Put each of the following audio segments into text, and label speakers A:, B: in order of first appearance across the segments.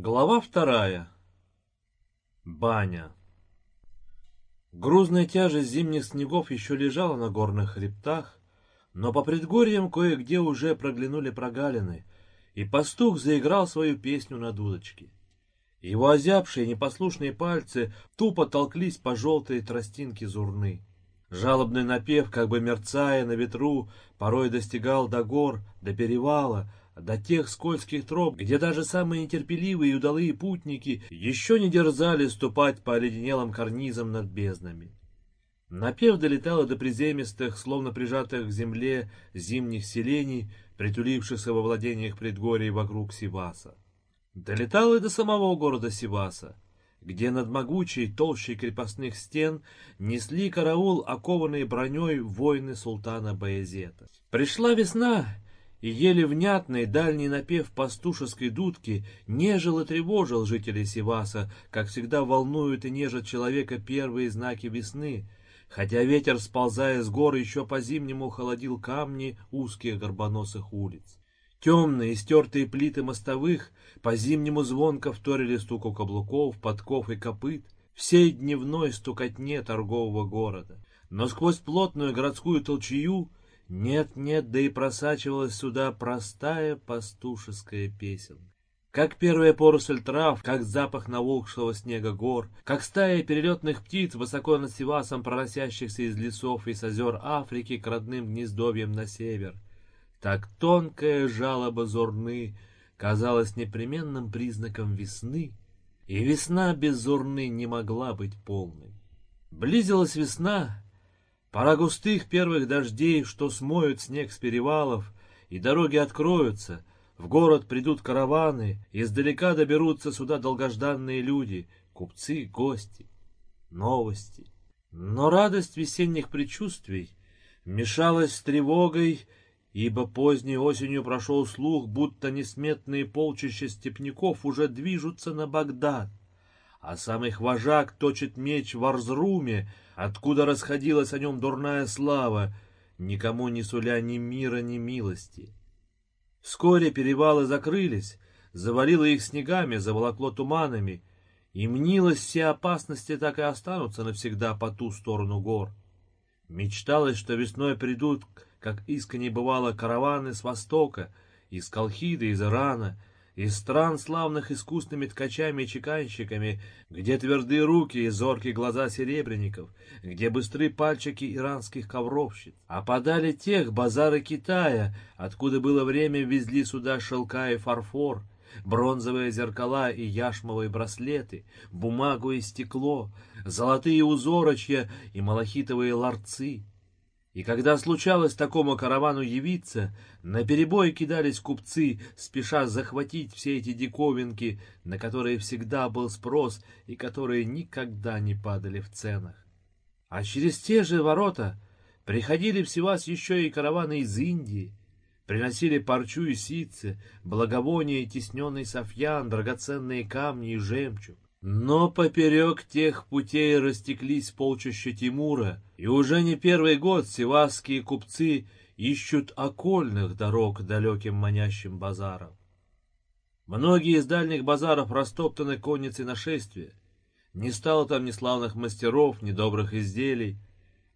A: Глава вторая. Баня. Грузная тяжесть зимних снегов еще лежала на горных хребтах, но по предгорьям кое-где уже проглянули прогалины, и пастух заиграл свою песню на дудочке. Его озябшие непослушные пальцы тупо толклись по желтой тростинке зурны. Жалобный напев, как бы мерцая на ветру, порой достигал до гор, до перевала, до тех скользких троп, где даже самые нетерпеливые и удалые путники еще не дерзали ступать по оледенелым карнизам над безднами. Напев долетал до приземистых, словно прижатых к земле зимних селений, притулившихся во владениях предгорий вокруг Сиваса. Долетал и до самого города Сиваса, где над могучей толщей крепостных стен несли караул, окованные броней воины султана Баязета. Пришла весна, и еле внятный дальний напев пастушеской дудки нежил и тревожил жителей Сиваса, как всегда волнуют и нежат человека первые знаки весны, хотя ветер, сползая с гор, еще по-зимнему холодил камни узких горбоносых улиц. Темные, стертые плиты мостовых по-зимнему звонко вторили стуку каблуков, подков и копыт, всей дневной стукотне торгового города. Но сквозь плотную городскую толчую нет-нет, да и просачивалась сюда простая пастушеская песенка. Как первая поросль трав, как запах наволкшего снега гор, как стая перелетных птиц, высоко над Севасом проносящихся из лесов и с озер Африки к родным гнездовьям на север, так тонкая жалоба зорны казалась непременным признаком весны, и весна без зорны не могла быть полной. Близилась весна, Пора густых первых дождей, что смоют снег с перевалов, и дороги откроются, в город придут караваны, издалека доберутся сюда долгожданные люди, купцы, гости, новости. Но радость весенних предчувствий мешалась с тревогой, ибо поздней осенью прошел слух, будто несметные полчища степняков уже движутся на Багдад, а сам их вожак точит меч в Арзруме, откуда расходилась о нем дурная слава, никому не суля ни мира, ни милости. Вскоре перевалы закрылись, завалило их снегами, заволокло туманами, и мнилось, все опасности так и останутся навсегда по ту сторону гор. Мечталось, что весной придут, как искренне бывало, караваны с востока, из Колхиды, из Ирана, из стран, славных искусными ткачами и чеканщиками, где твердые руки и зоркие глаза серебряников, где быстрые пальчики иранских ковровщиц. А подали тех базары Китая, откуда было время везли сюда шелка и фарфор, бронзовые зеркала и яшмовые браслеты, бумагу и стекло, золотые узорочья и малахитовые ларцы — и когда случалось такому каравану явиться, на перебой кидались купцы, спеша захватить все эти диковинки, на которые всегда был спрос и которые никогда не падали в ценах. А через те же ворота приходили в Севас еще и караваны из Индии, приносили парчу и ситцы, благовония и тесненный софьян, драгоценные камни и жемчуг. Но поперек тех путей растеклись полчища Тимура, и уже не первый год севасские купцы ищут окольных дорог далеким манящим базарам. Многие из дальних базаров растоптаны конницей нашествия. Не стало там ни славных мастеров, ни добрых изделий.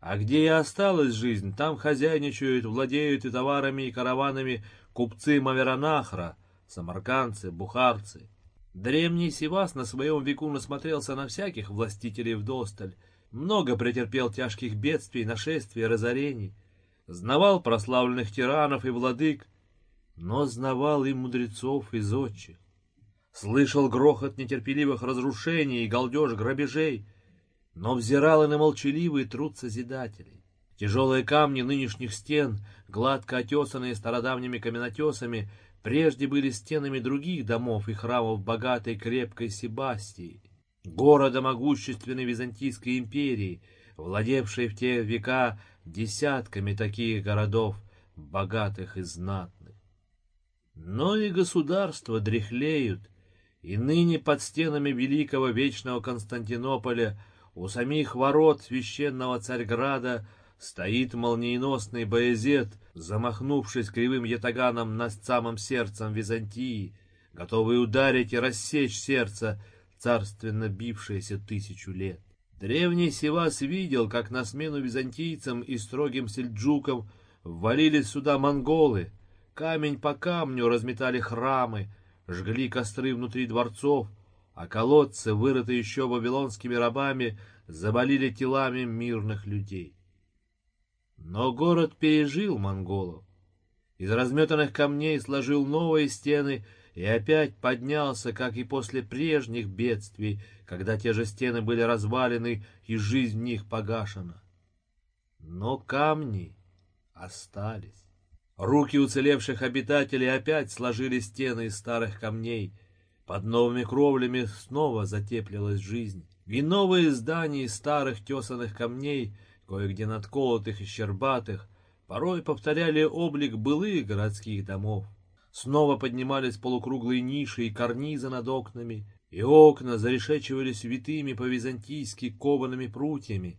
A: А где и осталась жизнь, там хозяйничают, владеют и товарами, и караванами купцы Маверанахра, самаркандцы, бухарцы. Древний Сивас на своем веку насмотрелся на всяких властителей вдосталь, много претерпел тяжких бедствий, нашествий, разорений, знавал прославленных тиранов и владык, но знавал и мудрецов и зодчих. Слышал грохот нетерпеливых разрушений и галдеж грабежей, но взирал и на молчаливый труд созидателей. Тяжелые камни нынешних стен, гладко отесанные стародавними каменотесами, прежде были стенами других домов и храмов богатой крепкой Себастии, города могущественной Византийской империи, владевшей в те века десятками таких городов, богатых и знатных. Но и государства дряхлеют, и ныне под стенами великого вечного Константинополя у самих ворот священного Царьграда Стоит молниеносный боязет, замахнувшись кривым ятаганом над самым сердцем Византии, готовые ударить и рассечь сердце, царственно бившееся тысячу лет. Древний Севас видел, как на смену византийцам и строгим сельджукам ввалились сюда монголы, камень по камню разметали храмы, жгли костры внутри дворцов, а колодцы, вырытые еще вавилонскими рабами, заболели телами мирных людей. Но город пережил монголов. Из разметанных камней сложил новые стены и опять поднялся, как и после прежних бедствий, когда те же стены были развалены и жизнь в них погашена. Но камни остались. Руки уцелевших обитателей опять сложили стены из старых камней. Под новыми кровлями снова затеплилась жизнь. И новые здания из старых тесаных камней, кое-где надколотых и щербатых, порой повторяли облик былых городских домов. Снова поднимались полукруглые ниши и карнизы над окнами, и окна зарешечивались витыми по-византийски коваными прутьями.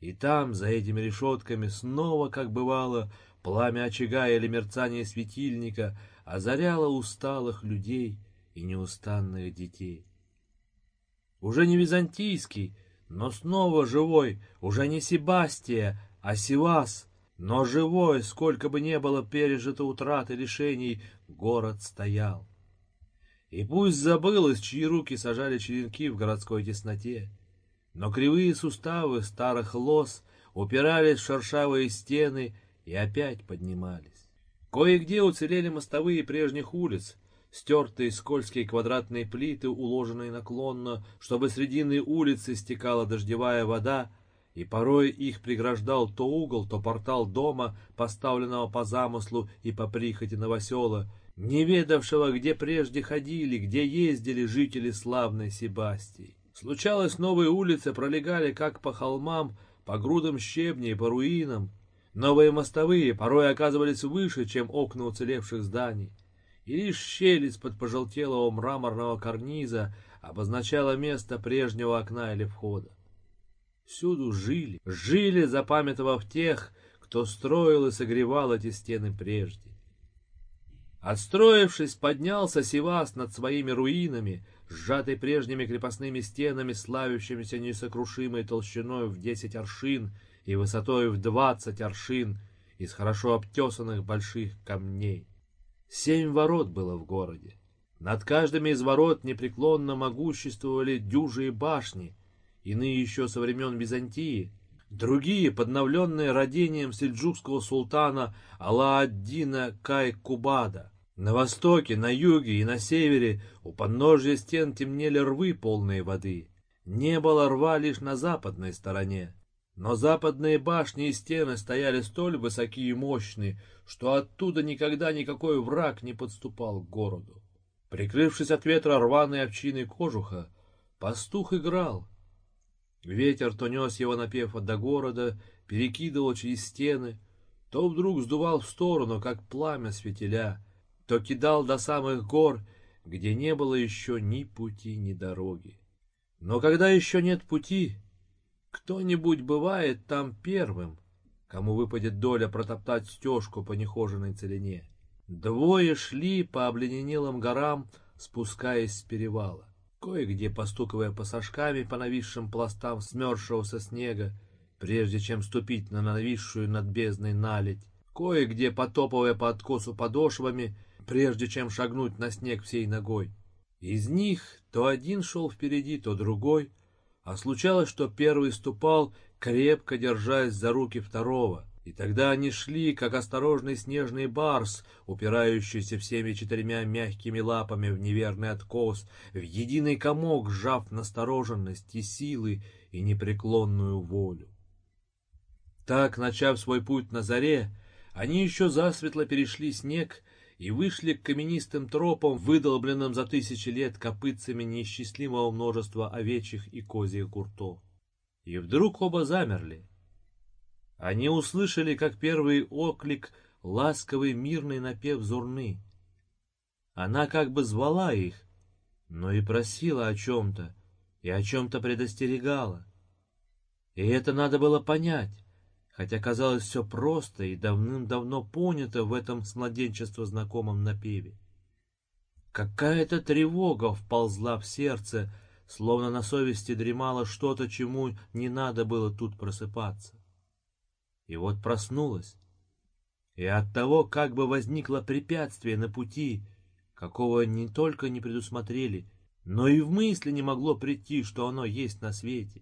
A: И там, за этими решетками, снова, как бывало, пламя очага или мерцание светильника озаряло усталых людей и неустанных детей. Уже не византийский, но снова живой, уже не Себастия, а Сивас — но живой, сколько бы не было пережито утрат и лишений, город стоял. И пусть забылось, чьи руки сажали черенки в городской тесноте, но кривые суставы старых лос упирались в шершавые стены и опять поднимались. Кое-где уцелели мостовые прежних улиц, стертые скользкие квадратные плиты, уложенные наклонно, чтобы средины улицы стекала дождевая вода, и порой их преграждал то угол, то портал дома, поставленного по замыслу и по прихоти новосела, не ведавшего, где прежде ходили, где ездили жители славной Себастии. Случалось, новые улицы пролегали как по холмам, по грудам щебней и по руинам. Новые мостовые порой оказывались выше, чем окна уцелевших зданий. И лишь щель из-под пожелтелого мраморного карниза обозначала место прежнего окна или входа всюду жили, жили, запамятовав тех, кто строил и согревал эти стены прежде. Отстроившись, поднялся Сивас над своими руинами, сжатый прежними крепостными стенами, славящимися несокрушимой толщиной в десять аршин и высотой в двадцать аршин из хорошо обтесанных больших камней. Семь ворот было в городе. Над каждыми из ворот непреклонно могуществовали дюжи и башни — иные еще со времен Византии, другие, подновленные родением сельджукского султана Алла-ад-Дина Кай-Кубада. На востоке, на юге и на севере у подножья стен темнели рвы, полные воды. Не было рва лишь на западной стороне. Но западные башни и стены стояли столь высокие и мощные, что оттуда никогда никакой враг не подступал к городу. Прикрывшись от ветра рваной овчиной кожуха, пастух играл, Ветер то нес его напев до города, перекидывал через стены, то вдруг сдувал в сторону, как пламя светиля, то кидал до самых гор, где не было еще ни пути, ни дороги. Но когда еще нет пути, кто-нибудь бывает там первым, кому выпадет доля протоптать стежку по нехоженной целине. Двое шли по обледенелым горам, спускаясь с перевала кое-где постукивая пассажками по нависшим пластам смерзшегося снега, прежде чем ступить на нависшую над бездной наледь, кое-где потопывая по откосу подошвами, прежде чем шагнуть на снег всей ногой. Из них то один шел впереди, то другой, а случалось, что первый ступал, крепко держась за руки второго — и тогда они шли, как осторожный снежный барс, упирающийся всеми четырьмя мягкими лапами в неверный откос, в единый комок, сжав настороженность и силы и непреклонную волю. Так, начав свой путь на заре, они еще засветло перешли снег и вышли к каменистым тропам, выдолбленным за тысячи лет копытцами неисчислимого множества овечьих и козьих гуртов. И вдруг оба замерли — они услышали, как первый оклик, ласковый мирный напев Зурны. Она как бы звала их, но и просила о чем-то, и о чем-то предостерегала. И это надо было понять, хотя казалось все просто и давным-давно понято в этом с младенчества знакомом напеве. Какая-то тревога вползла в сердце, словно на совести дремало что-то, чему не надо было тут просыпаться. И вот проснулась, и от того как бы возникло препятствие на пути, какого не только не предусмотрели, но и в мысли не могло прийти, что оно есть на свете.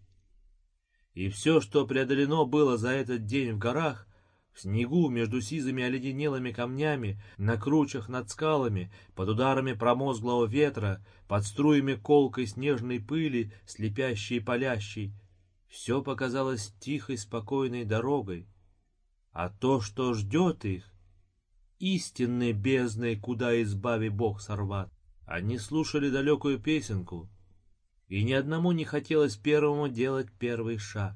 A: И все, что преодолено было за этот день в горах, в снегу, между сизыми оледенелыми камнями, на кручах над скалами, под ударами промозглого ветра, под струями колкой снежной пыли, слепящей и палящей, все показалось тихой, спокойной дорогой. А то, что ждет их, истинной бездной, куда избави Бог сорват. Они слушали далекую песенку, и ни одному не хотелось первому делать первый шаг.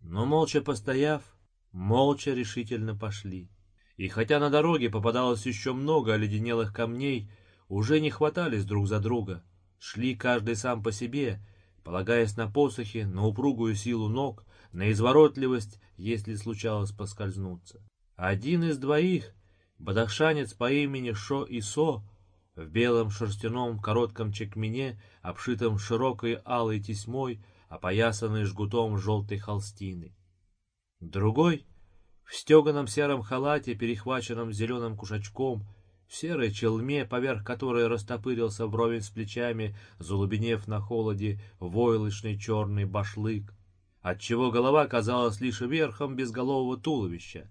A: Но молча постояв, молча решительно пошли. И хотя на дороге попадалось еще много оледенелых камней, уже не хватались друг за друга, шли каждый сам по себе, полагаясь на посохи, на упругую силу ног, на изворотливость, если случалось поскользнуться. Один из двоих, бадахшанец по имени Шо Исо, в белом шерстяном коротком чекмене, обшитом широкой алой тесьмой, опоясанной жгутом желтой холстины. Другой — в стеганом сером халате, перехваченном зеленым кушачком, в серой челме, поверх которой растопырился вровень с плечами, залубенев на холоде войлочный черный башлык, отчего голова казалась лишь верхом безголового туловища.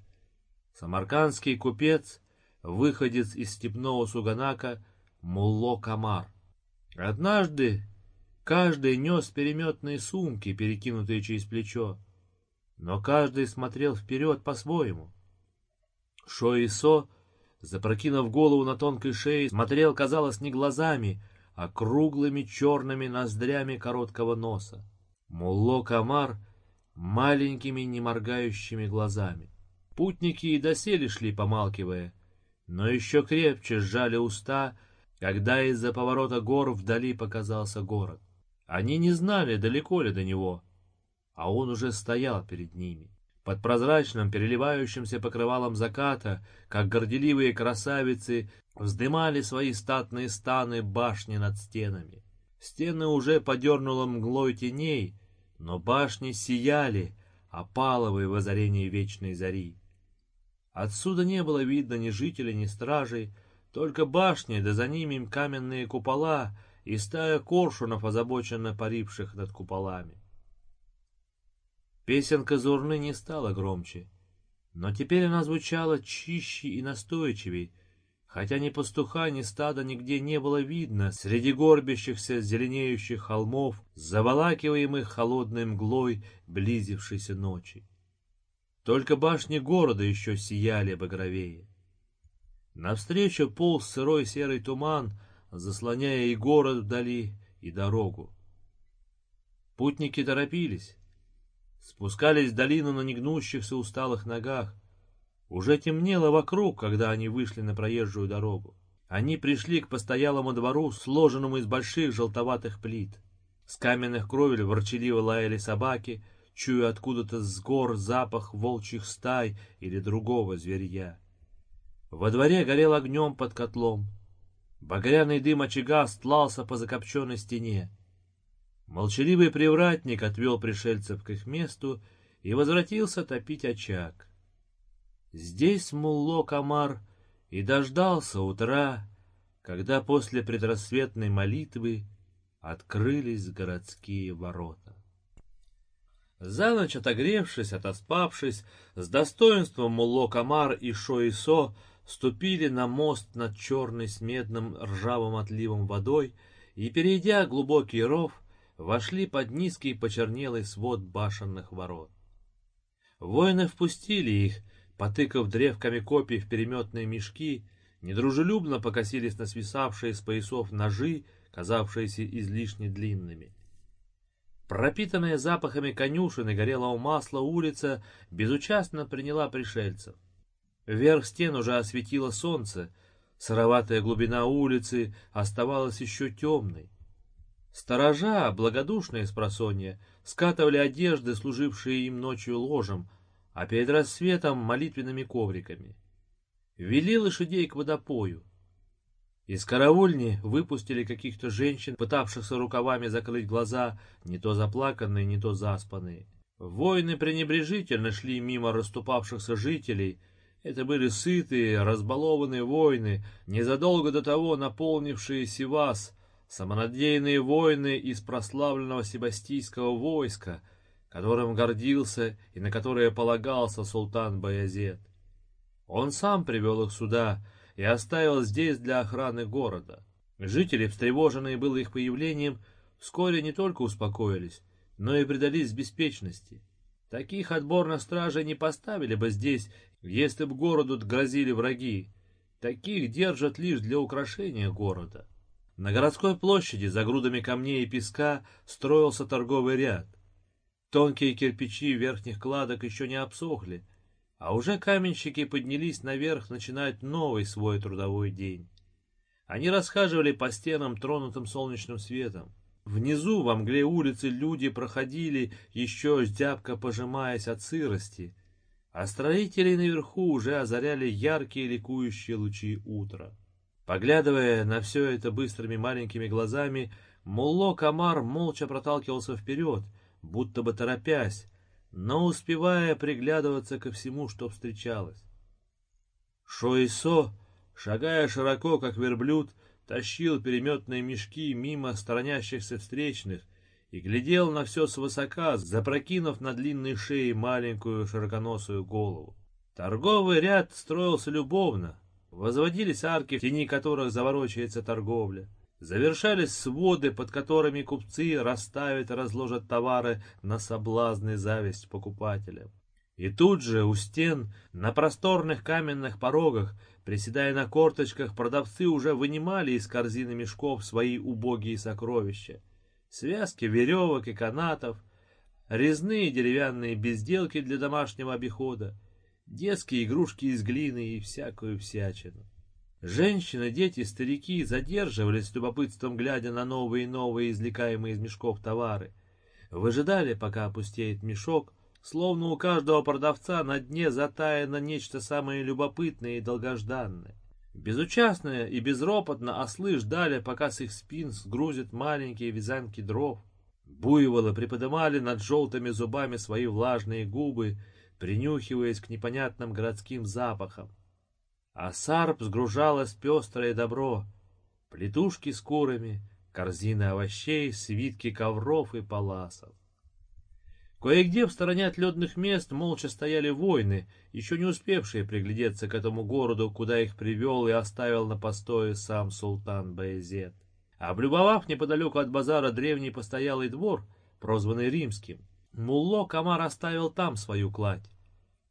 A: Самаркандский купец, выходец из степного Суганака, Мулло Камар. Однажды каждый нес переметные сумки, перекинутые через плечо, но каждый смотрел вперед по-своему. Шоисо, запрокинув голову на тонкой шее, смотрел, казалось, не глазами, а круглыми черными ноздрями короткого носа. Мулло Камар маленькими неморгающими глазами. Путники и доселе шли, помалкивая, но еще крепче сжали уста, когда из-за поворота гор вдали показался город. Они не знали, далеко ли до него, а он уже стоял перед ними. Под прозрачным, переливающимся покрывалом заката, как горделивые красавицы, вздымали свои статные станы башни над стенами. Стены уже подернуло мглой теней, но башни сияли, опаловые в озарении вечной зари. Отсюда не было видно ни жителей, ни стражей, только башни, да за ними каменные купола и стая коршунов, озабоченно паривших над куполами. Песенка Зурны не стала громче, но теперь она звучала чище и настойчивей, хотя ни пастуха, ни стада нигде не было видно среди горбящихся зеленеющих холмов, заволакиваемых холодной мглой близившейся ночи. Только башни города еще сияли багровее. Навстречу полз сырой серый туман, заслоняя и город вдали, и дорогу. Путники торопились, спускались в долину на негнущихся усталых ногах. Уже темнело вокруг, когда они вышли на проезжую дорогу. Они пришли к постоялому двору, сложенному из больших желтоватых плит. С каменных кровель ворчаливо лаяли собаки, чуя откуда-то с гор запах волчьих стай или другого зверья. Во дворе горел огнем под котлом. Багряный дым очага стлался по закопченной стене. Молчаливый привратник отвел пришельцев к их месту и возвратился топить очаг. Здесь Мулло Камар и дождался утра, когда после предрассветной молитвы открылись городские ворота. За ночь отогревшись, отоспавшись, с достоинством Мулло Камар и Шоисо ступили на мост над черной с медным ржавым отливом водой и, перейдя глубокий ров, вошли под низкий почернелый свод башенных ворот. Воины впустили их, потыкав древками копий в переметные мешки, недружелюбно покосились на свисавшие с поясов ножи, казавшиеся излишне длинными. Пропитанная запахами конюшен и горелого масла улица безучастно приняла пришельцев. Вверх стен уже осветило солнце, сыроватая глубина улицы оставалась еще темной. Сторожа, благодушные с просонья, скатывали одежды, служившие им ночью ложем, а перед рассветом молитвенными ковриками. Вели лошадей к водопою. Из караульни выпустили каких-то женщин, пытавшихся рукавами закрыть глаза, не то заплаканные, не то заспанные. Воины пренебрежительно шли мимо расступавшихся жителей. Это были сытые, разбалованные воины, незадолго до того наполнившие Сивас, самонадеянные воины из прославленного себастийского войска, которым гордился и на которое полагался султан Баязет. Он сам привел их сюда и оставил здесь для охраны города. Жители, встревоженные было их появлением, вскоре не только успокоились, но и предались беспечности. Таких отборных стражей не поставили бы здесь, если бы городу грозили враги. Таких держат лишь для украшения города. На городской площади за грудами камней и песка строился торговый ряд. Тонкие кирпичи верхних кладок еще не обсохли, а уже каменщики поднялись наверх начинать новый свой трудовой день. Они расхаживали по стенам, тронутым солнечным светом. Внизу, во мгле улицы, люди проходили, еще зябко пожимаясь от сырости, а строители наверху уже озаряли яркие ликующие лучи утра. Поглядывая на все это быстрыми маленькими глазами, Мулло Камар молча проталкивался вперед, будто бы торопясь, но успевая приглядываться ко всему, что встречалось. Шоисо, шагая широко, как верблюд, тащил переметные мешки мимо сторонящихся встречных и глядел на все свысока, запрокинув на длинной шее маленькую широконосую голову. Торговый ряд строился любовно, возводились арки, в тени которых заворочается торговля. Завершались своды, под которыми купцы расставят и разложат товары на соблазн и зависть покупателям. И тут же у стен, на просторных каменных порогах, приседая на корточках, продавцы уже вынимали из корзины мешков свои убогие сокровища. Связки веревок и канатов, резные деревянные безделки для домашнего обихода, детские игрушки из глины и всякую всячину. Женщины, дети, старики задерживались с любопытством, глядя на новые и новые извлекаемые из мешков товары. Выжидали, пока опустеет мешок, словно у каждого продавца на дне затаяно нечто самое любопытное и долгожданное. Безучастно и безропотно ослы ждали, пока с их спин сгрузят маленькие вязанки дров. Буйволы приподымали над желтыми зубами свои влажные губы, принюхиваясь к непонятным городским запахам а сарп сгружалось пестрое добро, плетушки с курами, корзины овощей, свитки ковров и паласов. Кое-где в стороне от ледных мест молча стояли воины, еще не успевшие приглядеться к этому городу, куда их привел и оставил на постое сам султан Баезет. Облюбовав неподалеку от базара древний постоялый двор, прозванный Римским, Мулло Камар оставил там свою кладь.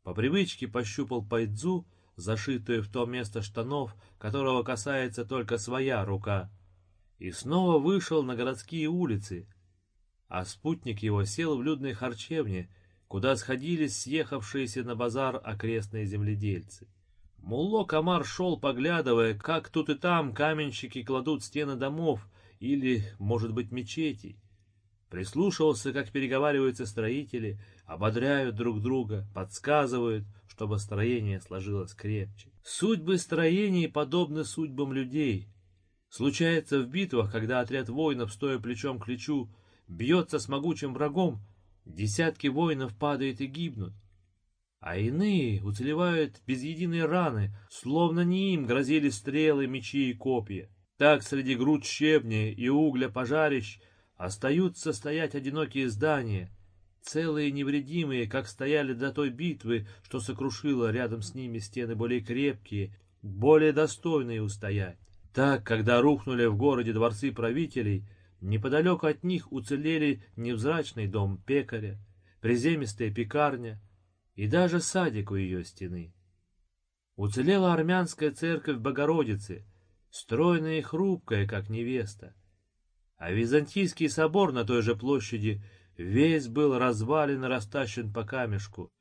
A: По привычке пощупал пайдзу, зашитую в то место штанов, которого касается только своя рука, и снова вышел на городские улицы, а спутник его сел в людной харчевне, куда сходились съехавшиеся на базар окрестные земледельцы. Мулло Камар шел, поглядывая, как тут и там каменщики кладут стены домов или, может быть, мечетей. Прислушивался, как переговариваются строители, ободряют друг друга, подсказывают, чтобы строение сложилось крепче. Судьбы строений подобны судьбам людей. Случается в битвах, когда отряд воинов, стоя плечом к плечу, бьется с могучим врагом, десятки воинов падают и гибнут. А иные уцелевают без единой раны, словно не им грозили стрелы, мечи и копья. Так среди груд щебня и угля пожарищ остаются стоять одинокие здания — целые невредимые, как стояли до той битвы, что сокрушило рядом с ними стены более крепкие, более достойные устоять. Так, когда рухнули в городе дворцы правителей, неподалеку от них уцелели невзрачный дом пекаря, приземистая пекарня и даже садик у ее стены. Уцелела армянская церковь Богородицы, стройная и хрупкая, как невеста. А Византийский собор на той же площади — Весь был развален и растащен по камешку.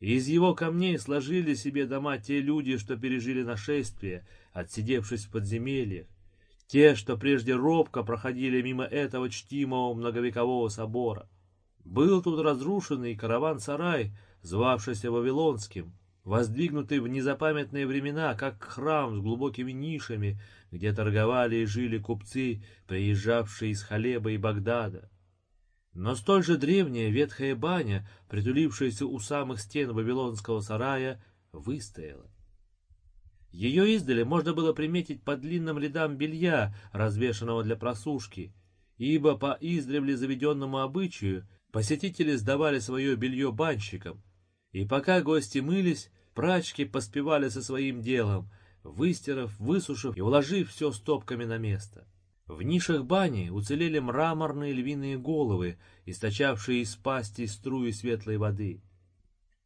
A: Из его камней сложили себе дома те люди, что пережили нашествие, отсидевшись в подземельях. Те, что прежде робко проходили мимо этого чтимого многовекового собора. Был тут разрушенный караван-сарай, звавшийся Вавилонским. воздвигнутый в незапамятные времена, как храм с глубокими нишами, где торговали и жили купцы, приезжавшие из Халеба и Багдада. Но столь же древняя ветхая баня, притулившаяся у самых стен Вавилонского сарая, выстояла. Ее издали можно было приметить по длинным рядам белья, развешанного для просушки, ибо по издревле заведенному обычаю посетители сдавали свое белье банщикам, и пока гости мылись, прачки поспевали со своим делом, выстирав, высушив и уложив все стопками на место. В нишах бани уцелели мраморные львиные головы, источавшие из пасти струи светлой воды.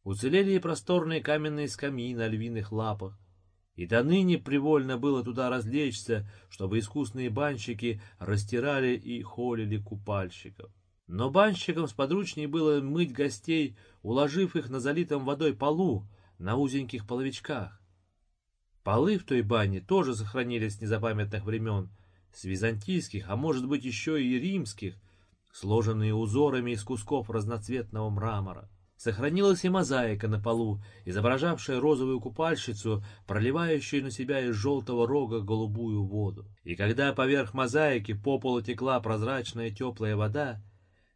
A: Уцелели и просторные каменные скамьи на львиных лапах, и до ныне привольно было туда развлечься, чтобы искусные банщики растирали и холили купальщиков. Но банщикам сподручней было мыть гостей, уложив их на залитом водой полу, на узеньких половичках. Полы в той бане тоже сохранились с незапамятных времен, с византийских, а может быть еще и римских, сложенные узорами из кусков разноцветного мрамора. Сохранилась и мозаика на полу, изображавшая розовую купальщицу, проливающую на себя из желтого рога голубую воду. И когда поверх мозаики по полу текла прозрачная теплая вода,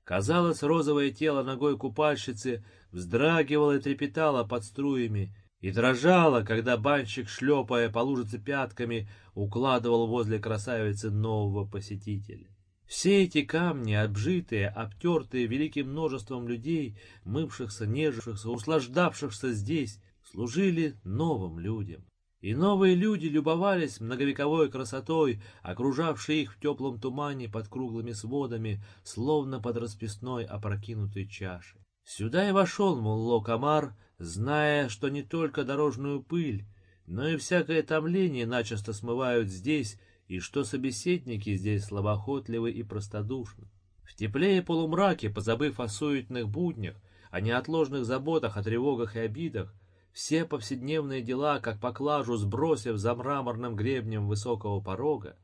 A: казалось, розовое тело ногой купальщицы вздрагивало и трепетало под струями, и дрожало, когда банщик, шлепая по лужице пятками, укладывал возле красавицы нового посетителя. Все эти камни, обжитые, обтертые великим множеством людей, мывшихся, нежившихся, услаждавшихся здесь, служили новым людям. И новые люди любовались многовековой красотой, окружавшей их в теплом тумане под круглыми сводами, словно под расписной опрокинутой чашей. Сюда и вошел Мулло Камар, зная, что не только дорожную пыль, но и всякое томление начисто смывают здесь, и что собеседники здесь слабоохотливы и простодушны. В тепле и полумраке, позабыв о суетных буднях, о неотложных заботах, о тревогах и обидах, все повседневные дела, как поклажу сбросив за мраморным гребнем высокого порога,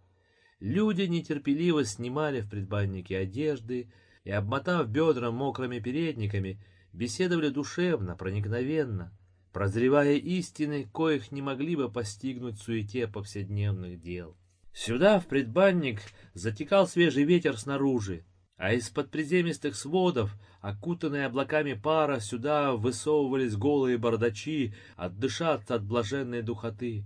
A: люди нетерпеливо снимали в предбаннике одежды и, обмотав бедра мокрыми передниками, беседовали душевно, проникновенно, прозревая истины, коих не могли бы постигнуть суете повседневных дел. Сюда, в предбанник, затекал свежий ветер снаружи, а из-под приземистых сводов, окутанные облаками пара, сюда высовывались голые бардачи, отдышаться от блаженной духоты.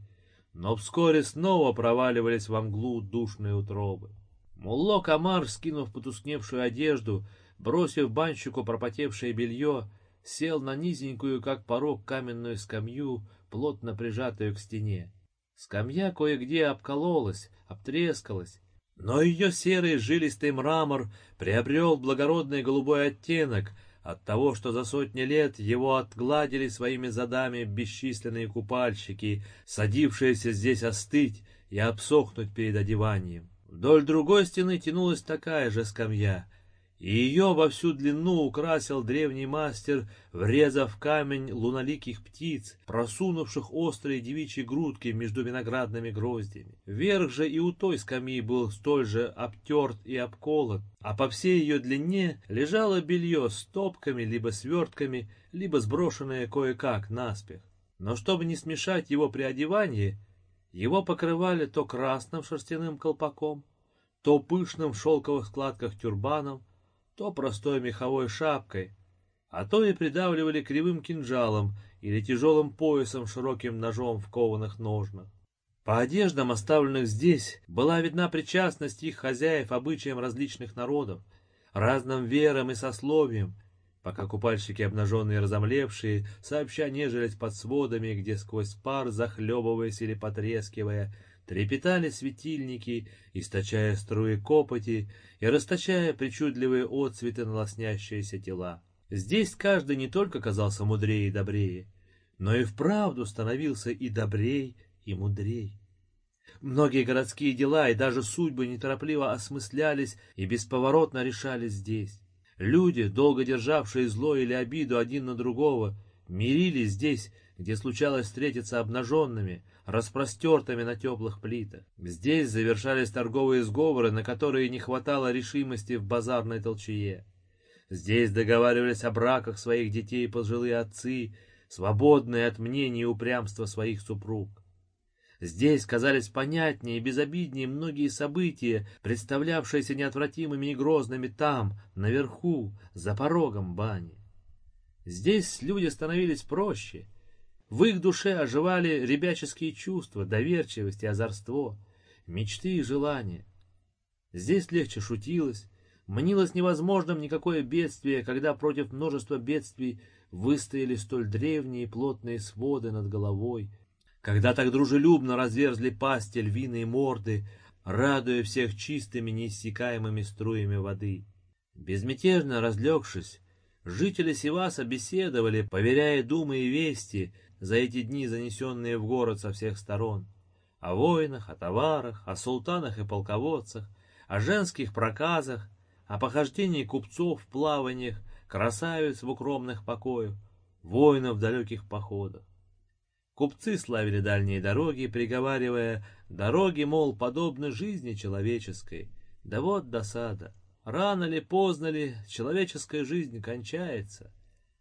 A: Но вскоре снова проваливались во мглу душные утробы. Мулло Камар, скинув потускневшую одежду, бросив банщику пропотевшее белье, сел на низенькую, как порог, каменную скамью, плотно прижатую к стене. Скамья кое-где обкололась, обтрескалась, но ее серый жилистый мрамор приобрел благородный голубой оттенок от того, что за сотни лет его отгладили своими задами бесчисленные купальщики, садившиеся здесь остыть и обсохнуть перед одеванием. Вдоль другой стены тянулась такая же скамья — и ее во всю длину украсил древний мастер, врезав камень луноликих птиц, просунувших острые девичьи грудки между виноградными гроздями. Верх же и у той скамьи был столь же обтерт и обколот, а по всей ее длине лежало белье с топками, либо свертками, либо сброшенное кое-как наспех. Но чтобы не смешать его при одевании, его покрывали то красным шерстяным колпаком, то пышным в шелковых складках тюрбаном, то простой меховой шапкой, а то и придавливали кривым кинжалом или тяжелым поясом широким ножом в кованых ножнах. По одеждам, оставленных здесь, была видна причастность их хозяев обычаям различных народов, разным верам и сословиям, пока купальщики, обнаженные и разомлевшие, сообща нежились под сводами, где сквозь пар, захлебываясь или потрескивая, Трепетали светильники, источая струи копоти и расточая причудливые отцветы на лоснящиеся тела. Здесь каждый не только казался мудрее и добрее, но и вправду становился и добрей, и мудрей. Многие городские дела и даже судьбы неторопливо осмыслялись и бесповоротно решались здесь. Люди, долго державшие зло или обиду один на другого, мирились здесь, где случалось встретиться обнаженными, распростертыми на теплых плитах. Здесь завершались торговые сговоры, на которые не хватало решимости в базарной толчее. Здесь договаривались о браках своих детей пожилые отцы, свободные от мнений и упрямства своих супруг. Здесь казались понятнее и безобиднее многие события, представлявшиеся неотвратимыми и грозными там, наверху, за порогом бани. Здесь люди становились проще. В их душе оживали ребяческие чувства, доверчивость и озорство, мечты и желания. Здесь легче шутилось, мнилось невозможным никакое бедствие, когда против множества бедствий выстояли столь древние плотные своды над головой, когда так дружелюбно разверзли пасти львиные морды, радуя всех чистыми неиссякаемыми струями воды. Безмятежно разлегшись, жители Сиваса беседовали, поверяя думы и вести за эти дни, занесенные в город со всех сторон, о войнах, о товарах, о султанах и полководцах, о женских проказах, о похождении купцов в плаваниях, красавиц в укромных покоях, воинов далеких походах. Купцы славили дальние дороги, приговаривая, дороги, мол, подобны жизни человеческой. Да вот досада. Рано ли, поздно ли, человеческая жизнь кончается,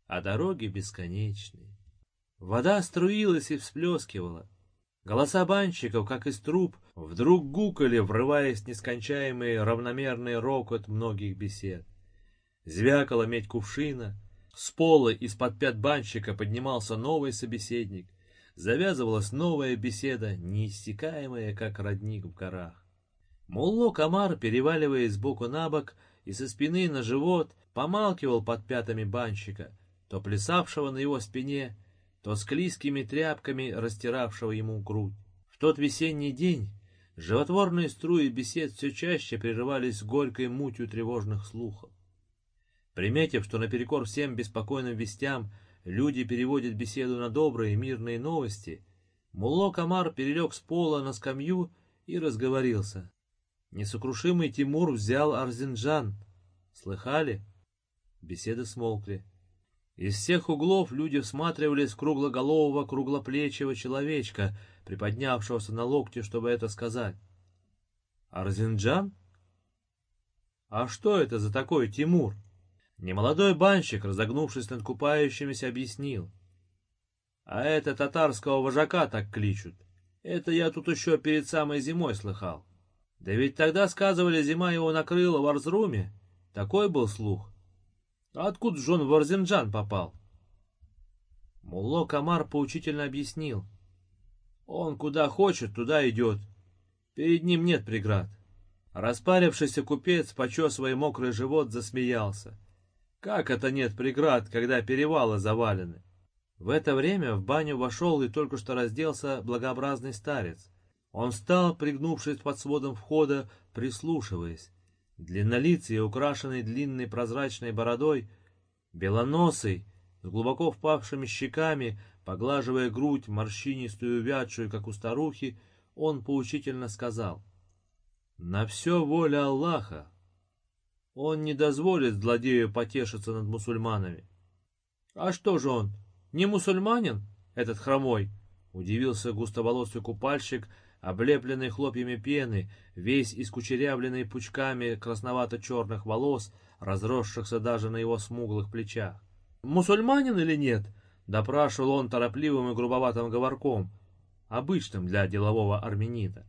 A: а дороги бесконечны. Вода струилась и всплескивала. Голоса банщиков, как из труб, вдруг гукали, врываясь в нескончаемый равномерный рокот многих бесед. Звякала медь кувшина, с пола из-под пят банщика поднимался новый собеседник, завязывалась новая беседа, неиссякаемая, как родник в горах. Мулло Камар, переваливаясь сбоку на бок и со спины на живот, помалкивал под пятами банщика, то плясавшего на его спине, то склизкими тряпками растиравшего ему грудь. В тот весенний день животворные струи бесед все чаще прерывались горькой мутью тревожных слухов. Приметив, что наперекор всем беспокойным вестям Люди переводят беседу на добрые мирные новости. Мулло Камар перелег с пола на скамью и разговорился. Несокрушимый Тимур взял Арзинджан. Слыхали? Беседы смолкли. Из всех углов люди всматривались в круглоголового, круглоплечего человечка, приподнявшегося на локте, чтобы это сказать. Арзинджан? А что это за такой Тимур? Немолодой банщик, разогнувшись над купающимися, объяснил. А это татарского вожака так кличут. Это я тут еще перед самой зимой слыхал. Да ведь тогда, сказывали, зима его накрыла в Арзруме. Такой был слух. А откуда же он в Арзинджан попал? Мулло Камар поучительно объяснил. Он куда хочет, туда идет. Перед ним нет преград. Распарившийся купец, почесывая мокрый живот, засмеялся. Как это нет преград, когда перевалы завалены? В это время в баню вошел и только что разделся благообразный старец. Он встал, пригнувшись под сводом входа, прислушиваясь. Длиннолицый украшенный длинной прозрачной бородой, белоносый, с глубоко впавшими щеками, поглаживая грудь, морщинистую вятшую, как у старухи, он поучительно сказал, «На все воля Аллаха, он не дозволит злодею потешиться над мусульманами. А что же он, не мусульманин, этот хромой? Удивился густоволосый купальщик, облепленный хлопьями пены, весь искучерявленный пучками красновато-черных волос, разросшихся даже на его смуглых плечах. «Мусульманин или нет?» — допрашивал он торопливым и грубоватым говорком, обычным для делового армянита.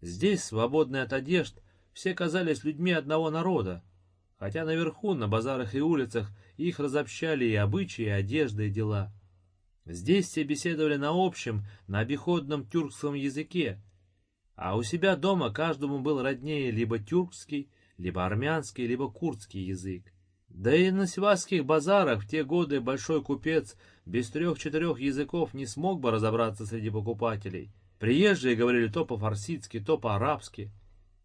A: Здесь, свободные от одежд, все казались людьми одного народа, хотя наверху, на базарах и улицах, их разобщали и обычаи, и одежда, и дела. Здесь все беседовали на общем, на обиходном тюркском языке, а у себя дома каждому был роднее либо тюркский, либо армянский, либо курдский язык. Да и на сивасских базарах в те годы большой купец без трех-четырех языков не смог бы разобраться среди покупателей. Приезжие говорили то по-фарсидски, то по-арабски.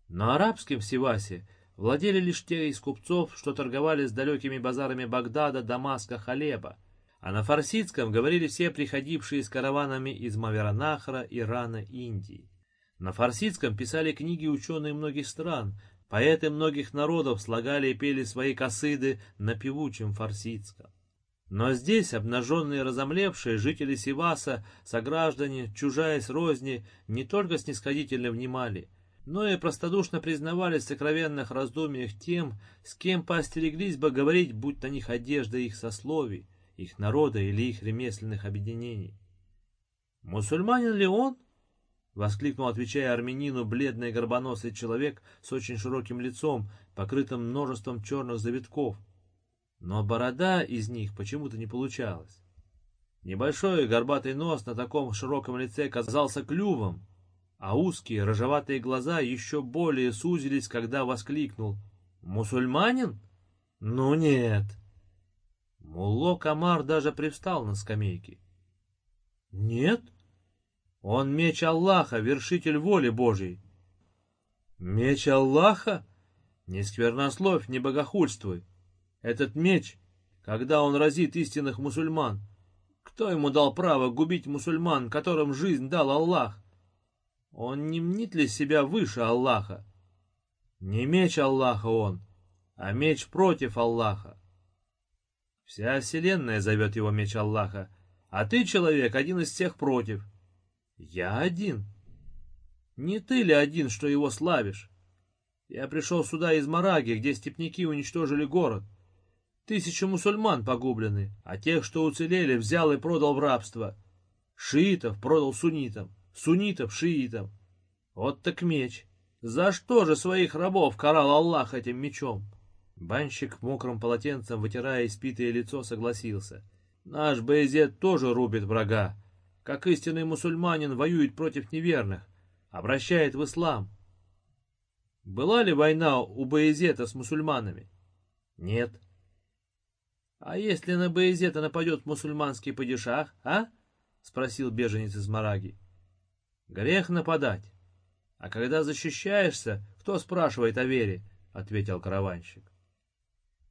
A: На арабском в Сивасе владели лишь те из купцов, что торговали с далекими базарами Багдада, Дамаска, Халеба, а на фарсидском говорили все приходившие с караванами из Маверанахра, Ирана, Индии. На фарсидском писали книги ученые многих стран, поэты многих народов слагали и пели свои косыды на певучем фарсидском. Но здесь обнаженные разомлевшие жители Сиваса, сограждане, чужая с розни, не только снисходительно внимали, но и простодушно признавались в сокровенных раздумьях тем, с кем поостереглись бы говорить, будь на них одежда их сословий, их народа или их ремесленных объединений. «Мусульманин ли он?» — воскликнул, отвечая армянину, бледный горбоносый человек с очень широким лицом, покрытым множеством черных завитков. Но борода из них почему-то не получалась. Небольшой горбатый нос на таком широком лице казался клювом, а узкие рыжеватые глаза еще более сузились, когда воскликнул «Мусульманин? Ну нет!» Мулло Камар даже привстал на скамейке. «Нет? Он меч Аллаха, вершитель воли Божьей». «Меч Аллаха? Не сквернословь, не богохульствуй. Этот меч, когда он разит истинных мусульман, — кто ему дал право губить мусульман, которым жизнь дал Аллах? Он не мнит ли себя выше Аллаха? Не меч Аллаха он, а меч против Аллаха. Вся вселенная зовет его меч Аллаха, а ты, человек, один из всех против. Я один. Не ты ли один, что его славишь? Я пришел сюда из Мараги, где степняки уничтожили город. Тысячи мусульман погублены, а тех, что уцелели, взял и продал в рабство. Шиитов продал суннитам, суннитов шиитам. Вот так меч. За что же своих рабов карал Аллах этим мечом? Банщик мокрым полотенцем, вытирая испитое лицо, согласился. Наш Боязет тоже рубит врага. Как истинный мусульманин воюет против неверных, обращает в ислам. Была ли война у Боязета с мусульманами? Нет. «А если на Боязета нападет мусульманский падишах, а?» — спросил беженец из Мараги. «Грех нападать. А когда защищаешься, кто спрашивает о вере?» — ответил караванщик.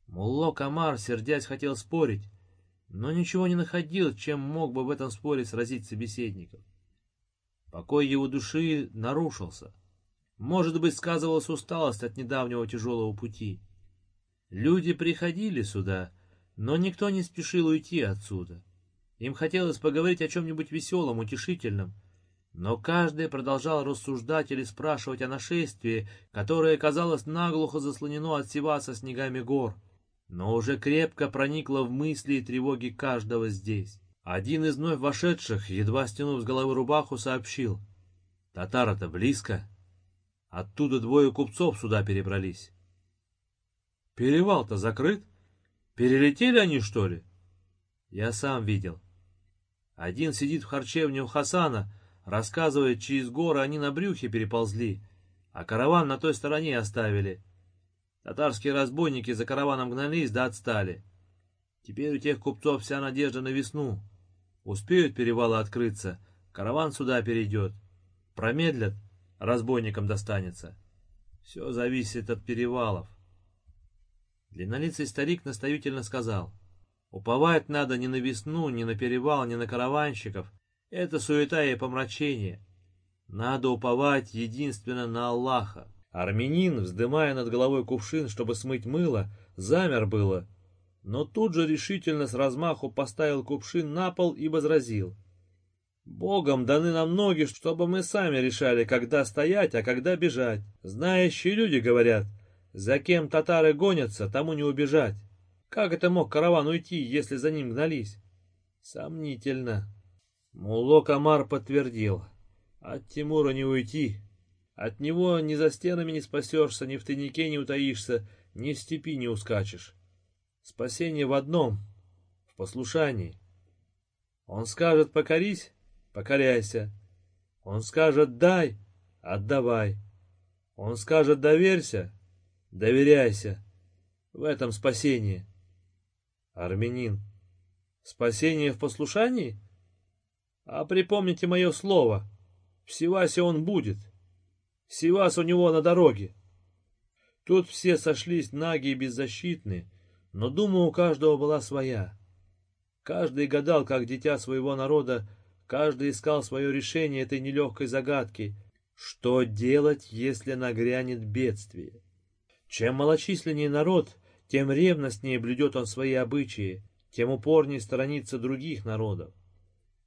A: Мулло Камар, сердясь, хотел спорить, но ничего не находил, чем мог бы в этом споре сразить собеседников. Покой его души нарушился. Может быть, сказывалась усталость от недавнего тяжелого пути. Люди приходили сюда — но никто не спешил уйти отсюда. Им хотелось поговорить о чем-нибудь веселом, утешительном. Но каждый продолжал рассуждать или спрашивать о нашествии, которое, казалось, наглухо заслонено от Севаса снегами гор, но уже крепко проникло в мысли и тревоги каждого здесь. Один из вновь вошедших, едва стянув с головы рубаху, сообщил. «Татара-то близко. Оттуда двое купцов сюда перебрались». «Перевал-то закрыт?» Перелетели они, что ли? Я сам видел. Один сидит в харчевне у Хасана, рассказывает, через горы они на брюхе переползли, а караван на той стороне оставили. Татарские разбойники за караваном гнались, да отстали. Теперь у тех купцов вся надежда на весну. Успеют перевалы открыться, караван сюда перейдет. Промедлят, разбойникам достанется. Все зависит от перевалов. Длиннолицый старик наставительно сказал, «Уповать надо не на весну, не на перевал, не на караванщиков. Это суета и помрачение. Надо уповать единственно на Аллаха». Армянин, вздымая над головой кувшин, чтобы смыть мыло, замер было, но тут же решительно с размаху поставил кувшин на пол и возразил. «Богом даны нам ноги, чтобы мы сами решали, когда стоять, а когда бежать. Знающие люди говорят — за кем татары гонятся, тому не убежать. Как это мог караван уйти, если за ним гнались? Сомнительно. Мулло Камар подтвердил. От Тимура не уйти. От него ни за стенами не спасешься, ни в тайнике не утаишься, ни в степи не ускачешь. Спасение в одном — в послушании. Он скажет «покорись» — покоряйся. Он скажет «дай» — отдавай. Он скажет «доверься» Доверяйся. В этом спасение. Армянин. Спасение в послушании? А припомните мое слово. В Севасе он будет. Севас у него на дороге. Тут все сошлись наги и беззащитные, но дума у каждого была своя. Каждый гадал, как дитя своего народа, каждый искал свое решение этой нелегкой загадки. Что делать, если нагрянет бедствие? Чем малочисленнее народ, тем ревностнее блюдет он свои обычаи, тем упорнее сторонится других народов.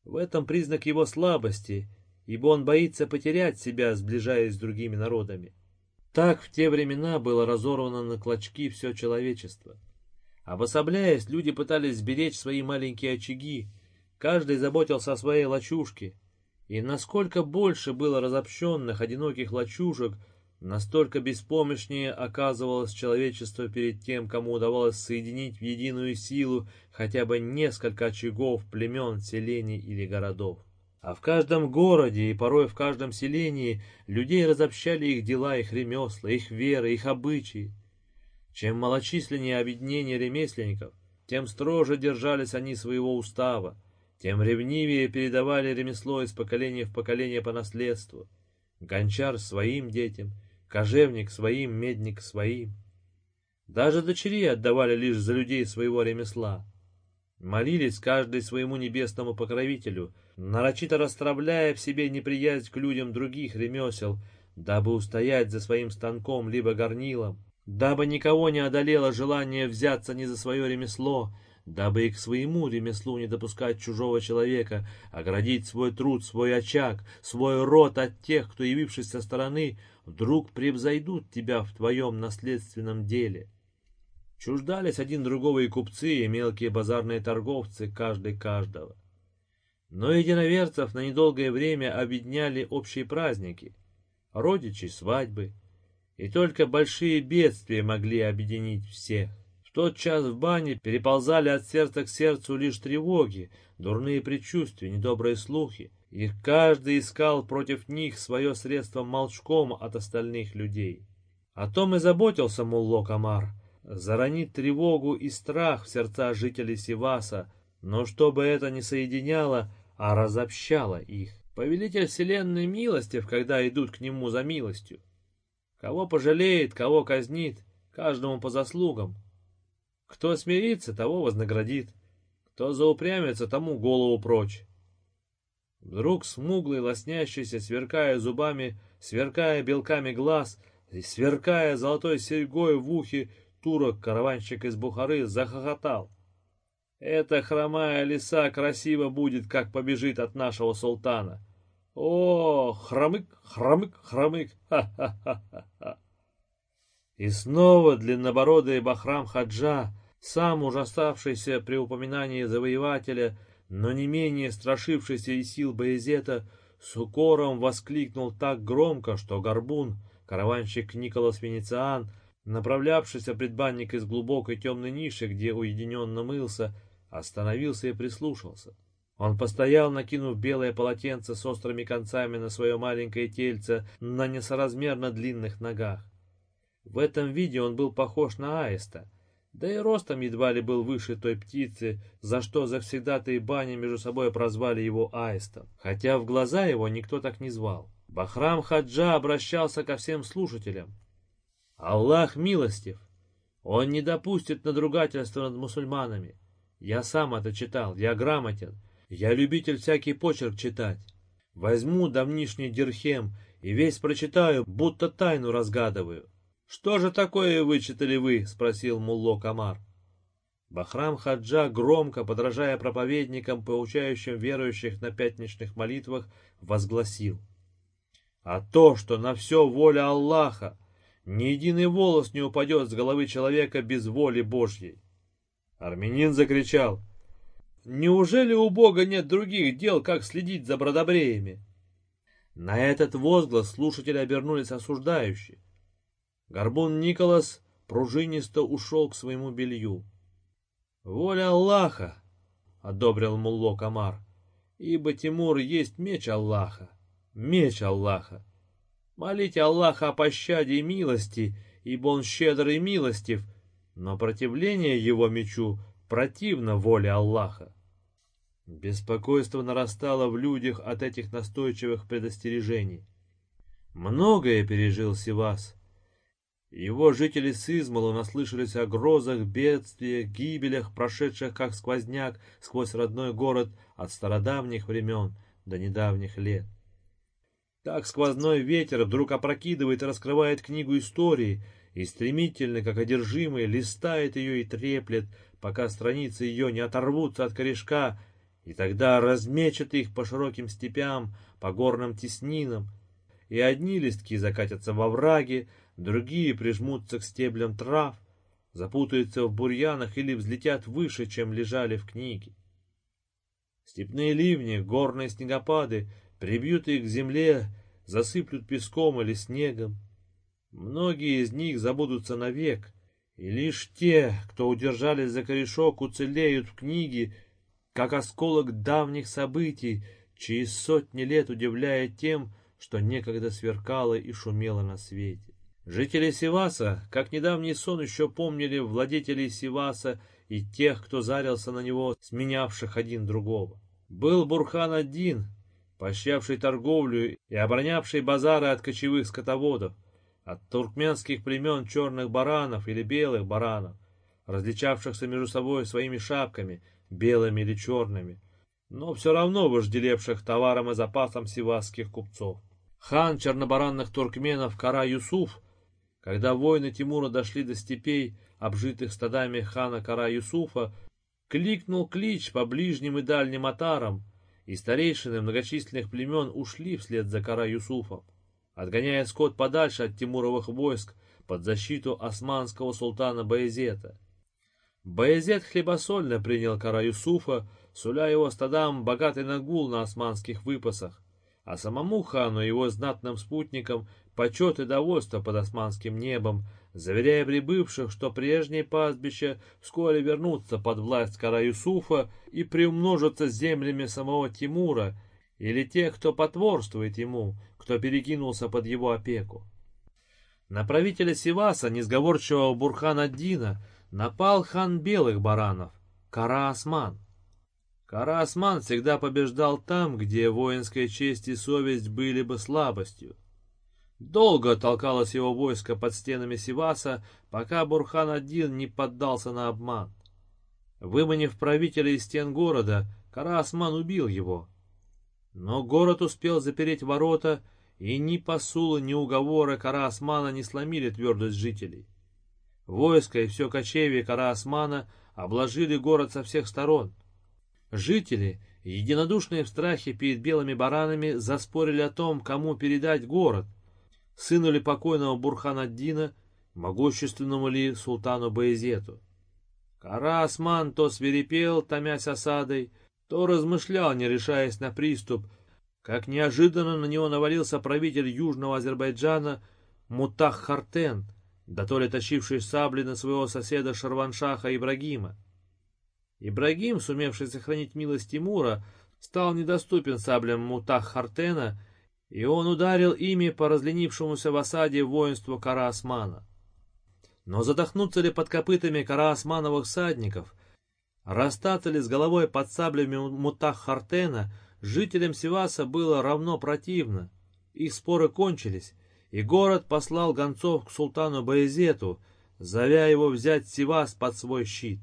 A: В этом признак его слабости, ибо он боится потерять себя, сближаясь с другими народами. Так в те времена было разорвано на клочки все человечество. Обособляясь, люди пытались сберечь свои маленькие очаги, каждый заботился о своей лачушке, и насколько больше было разобщенных, одиноких лачушек, настолько беспомощнее оказывалось человечество перед тем, кому удавалось соединить в единую силу хотя бы несколько очагов, племен, селений или городов. А в каждом городе и порой в каждом селении людей разобщали их дела, их ремесла, их веры, их обычаи. Чем малочисленнее объединение ремесленников, тем строже держались они своего устава, тем ревнивее передавали ремесло из поколения в поколение по наследству. Гончар своим детям, кожевник своим, медник своим. Даже дочерей отдавали лишь за людей своего ремесла. Молились каждый своему небесному покровителю, нарочито расстравляя в себе неприязнь к людям других ремесел, дабы устоять за своим станком либо горнилом, дабы никого не одолело желание взяться не за свое ремесло, дабы и к своему ремеслу не допускать чужого человека, оградить свой труд, свой очаг, свой род от тех, кто, явившись со стороны, вдруг превзойдут тебя в твоем наследственном деле. Чуждались один другого и купцы, и мелкие базарные торговцы, каждый каждого. Но единоверцев на недолгое время объединяли общие праздники, родичи, свадьбы, и только большие бедствия могли объединить всех. В тот час в бане переползали от сердца к сердцу лишь тревоги, дурные предчувствия, недобрые слухи, и каждый искал против них свое средство молчком от остальных людей. О том и заботился Мулло Камар — заронит тревогу и страх в сердца жителей Сиваса, но чтобы это не соединяло, а разобщало их. Повелитель вселенной милостив, когда идут к нему за милостью. Кого пожалеет, кого казнит, каждому по заслугам. Кто смирится, того вознаградит, кто заупрямится, тому голову прочь. Вдруг смуглый, лоснящийся, сверкая зубами, сверкая белками глаз сверкая золотой серьгой в ухе, турок, караванщик из Бухары, захохотал. Эта хромая лиса красиво будет, как побежит от нашего султана. О, хромык, хромык, хромык, ха-ха-ха-ха. И снова длиннобородый Бахрам Хаджа, сам ужасавшийся при упоминании завоевателя, но не менее страшившийся и сил Боязета, с укором воскликнул так громко, что горбун, караванщик Николас Венециан, Направлявшийся предбанник из глубокой темной ниши, где уединенно мылся, остановился и прислушался. Он постоял, накинув белое полотенце с острыми концами на свое маленькое тельце на несоразмерно длинных ногах. В этом виде он был похож на аиста, да и ростом едва ли был выше той птицы, за что завсегда-то и бани между собой прозвали его аистом, хотя в глаза его никто так не звал. Бахрам Хаджа обращался ко всем слушателям. Аллах милостив. Он не допустит надругательства над мусульманами. Я сам это читал, я грамотен. Я любитель всякий почерк читать. Возьму давнишний дирхем и весь прочитаю, будто тайну разгадываю. «Что же такое вычитали вы?» — спросил Мулло Камар. Бахрам Хаджа, громко, подражая проповедникам, поучающим верующих на пятничных молитвах, возгласил. «А то, что на все воля Аллаха, ни единый волос не упадет с головы человека без воли Божьей. Армянин закричал. Неужели у Бога нет других дел, как следить за бродобреями? На этот возглас слушатели обернулись осуждающие. Горбун Николас пружинисто ушел к своему белью. «Воля Аллаха!» — одобрил Мулло Камар. «Ибо Тимур есть меч Аллаха, меч Аллаха. Молите Аллаха о пощаде и милости, ибо Он щедр и милостив, но противление Его мечу противно воле Аллаха. Беспокойство нарастало в людях от этих настойчивых предостережений. Многое пережил Сивас. Его жители с измалу наслышались о грозах, бедствиях, гибелях, прошедших как сквозняк сквозь родной город от стародавних времен до недавних лет. Так сквозной ветер вдруг опрокидывает и раскрывает книгу истории, и стремительно, как одержимый, листает ее и треплет, пока страницы ее не оторвутся от корешка, и тогда размечет их по широким степям, по горным теснинам, и одни листки закатятся во враги, другие прижмутся к стеблям трав, запутаются в бурьянах или взлетят выше, чем лежали в книге. Степные ливни, горные снегопады прибьют их к земле, засыплют песком или снегом. Многие из них забудутся навек, и лишь те, кто удержались за корешок, уцелеют в книге, как осколок давних событий, через сотни лет удивляя тем, что некогда сверкало и шумело на свете. Жители Сиваса, как недавний сон, еще помнили владетелей Сиваса и тех, кто зарился на него, сменявших один другого. Был Бурхан один, поощрявший торговлю и оборонявший базары от кочевых скотоводов, от туркменских племен черных баранов или белых баранов, различавшихся между собой своими шапками, белыми или черными, но все равно вожделевших товаром и запасом сивасских купцов. Хан чернобаранных туркменов Кара Юсуф, когда воины Тимура дошли до степей, обжитых стадами хана Кара Юсуфа, кликнул клич по ближним и дальним атарам, и старейшины многочисленных племен ушли вслед за Кара Юсуфом, отгоняя скот подальше от Тимуровых войск под защиту османского султана Баязета. Баязет хлебосольно принял Кара Юсуфа, суля его стадам богатый нагул на османских выпасах, а самому хану и его знатным спутникам почет и довольство под османским небом, заверяя прибывших, что прежние пастбища вскоре вернутся под власть кара Юсуфа и приумножатся землями самого Тимура или тех, кто потворствует ему, кто перекинулся под его опеку. На правителя Сиваса, несговорчивого Бурхана-Дина, напал хан белых баранов, Кара-Осман. Кара-Осман всегда побеждал там, где воинская честь и совесть были бы слабостью. Долго толкалось его войско под стенами Сиваса, пока Бурхан-один не поддался на обман. Выманив правителя из стен города, Кара-Осман убил его. Но город успел запереть ворота, и ни посулы, ни уговоры Кара-Османа не сломили твердость жителей. Войско и все кочевье Кара-Османа обложили город со всех сторон. Жители, единодушные в страхе перед белыми баранами, заспорили о том, кому передать город, сыну ли покойного Бурхан-ад-Дина, могущественному ли султану Баязету. Кара Осман то свирепел, томясь осадой, то размышлял, не решаясь на приступ, как неожиданно на него навалился правитель Южного Азербайджана Мутах Хартен, да то ли тащивший сабли на своего соседа Шарваншаха Ибрагима. Ибрагим, сумевший сохранить милость Тимура, стал недоступен саблям Мутах Хартена и он ударил ими по разленившемуся в осаде воинству Кара-Османа. Но задохнуться ли под копытами Кара-Османовых всадников, расстаться ли с головой под саблями Мутах Хартена, жителям Сиваса было равно противно. Их споры кончились, и город послал гонцов к султану Баязету, зовя его взять Сивас под свой щит.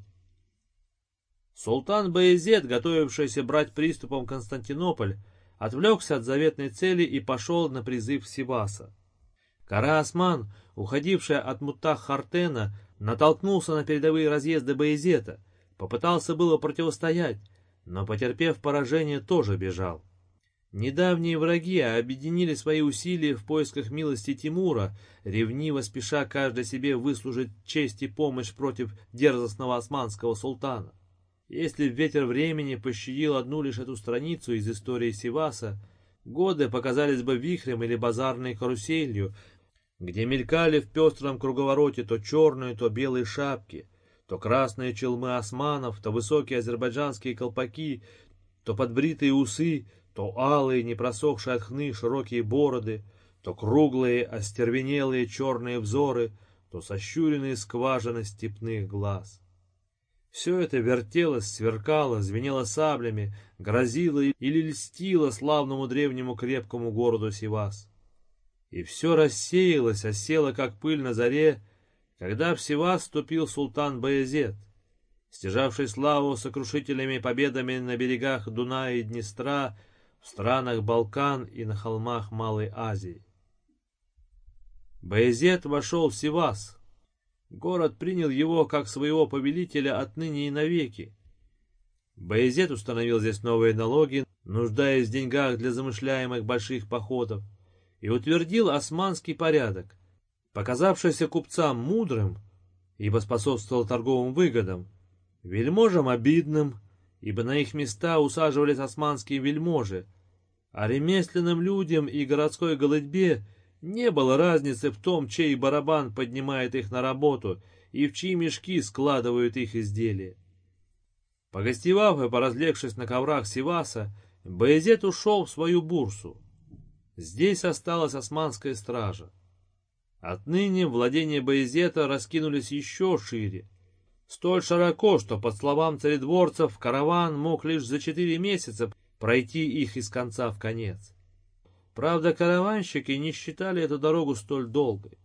A: Султан Баязет, готовившийся брать приступом Константинополь, отвлекся от заветной цели и пошел на призыв Сиваса. Кара Осман, уходивший от Мутах Хартена, натолкнулся на передовые разъезды Боязета, попытался было противостоять, но, потерпев поражение, тоже бежал. Недавние враги объединили свои усилия в поисках милости Тимура, ревниво спеша каждый себе выслужить честь и помощь против дерзостного османского султана. Если ветер времени пощадил одну лишь эту страницу из истории Сиваса, годы показались бы вихрем или базарной каруселью, где мелькали в пестром круговороте то черные, то белые шапки, то красные челмы османов, то высокие азербайджанские колпаки, то подбритые усы, то алые, не просохшие от хны широкие бороды, то круглые, остервенелые черные взоры, то сощуренные скважины степных глаз. Все это вертелось, сверкало, звенело саблями, грозило или льстило славному древнему крепкому городу Сивас. И все рассеялось, осело, как пыль на заре, когда в Сивас вступил султан Баязет, стяжавший славу сокрушительными победами на берегах Дуная и Днестра, в странах Балкан и на холмах Малой Азии. Баязет вошел в Сивас, Город принял его как своего повелителя отныне и навеки. Боязет установил здесь новые налоги, нуждаясь в деньгах для замышляемых больших походов, и утвердил османский порядок. Показавшийся купцам мудрым, ибо способствовал торговым выгодам, вельможам обидным, ибо на их места усаживались османские вельможи, а ремесленным людям и городской голодьбе не было разницы в том, чей барабан поднимает их на работу и в чьи мешки складывают их изделия. Погостевав и поразлегшись на коврах Сиваса, Баязет ушел в свою бурсу. Здесь осталась османская стража. Отныне владения Баязета раскинулись еще шире. Столь широко, что, по словам царедворцев, караван мог лишь за четыре месяца пройти их из конца в конец. Правда, караванщики не считали эту дорогу столь долгой.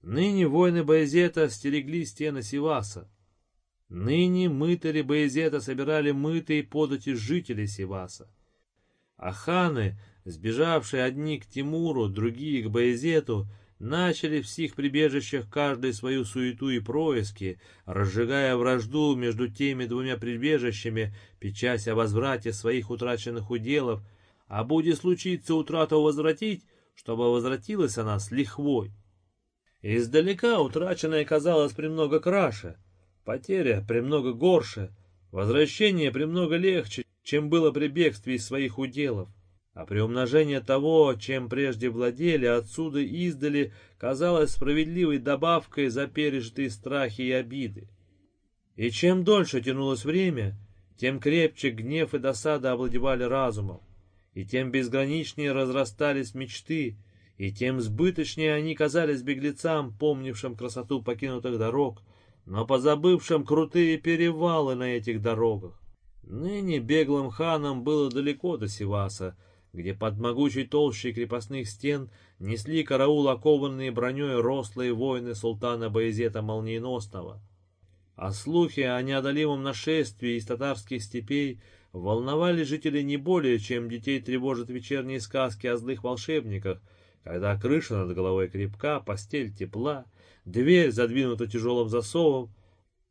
A: Ныне воины Баязета стерегли стены Сиваса. Ныне мытари Баязета собирали мытые подати жителей Сиваса. А ханы, сбежавшие одни к Тимуру, другие к Баязету, начали в сих прибежищах каждый свою суету и происки, разжигая вражду между теми двумя прибежищами, печась о возврате своих утраченных уделов, а будет случиться утрату возвратить, чтобы возвратилась она с лихвой. Издалека утраченное казалось премного краше, потеря премного горше, возвращение премного легче, чем было при бегстве из своих уделов. А приумножение того, чем прежде владели, отсюда издали, казалось справедливой добавкой за пережитые страхи и обиды. И чем дольше тянулось время, тем крепче гнев и досада овладевали разумом, и тем безграничнее разрастались мечты, и тем сбыточнее они казались беглецам, помнившим красоту покинутых дорог, но позабывшим крутые перевалы на этих дорогах. Ныне беглым ханам было далеко до Сиваса, где под могучей толщей крепостных стен несли караул окованные броней рослые воины султана Баязета Молниеносного. А слухи о неодолимом нашествии из татарских степей волновали жителей не более, чем детей тревожат вечерние сказки о злых волшебниках, когда крыша над головой крепка, постель тепла, дверь задвинута тяжелым засовом,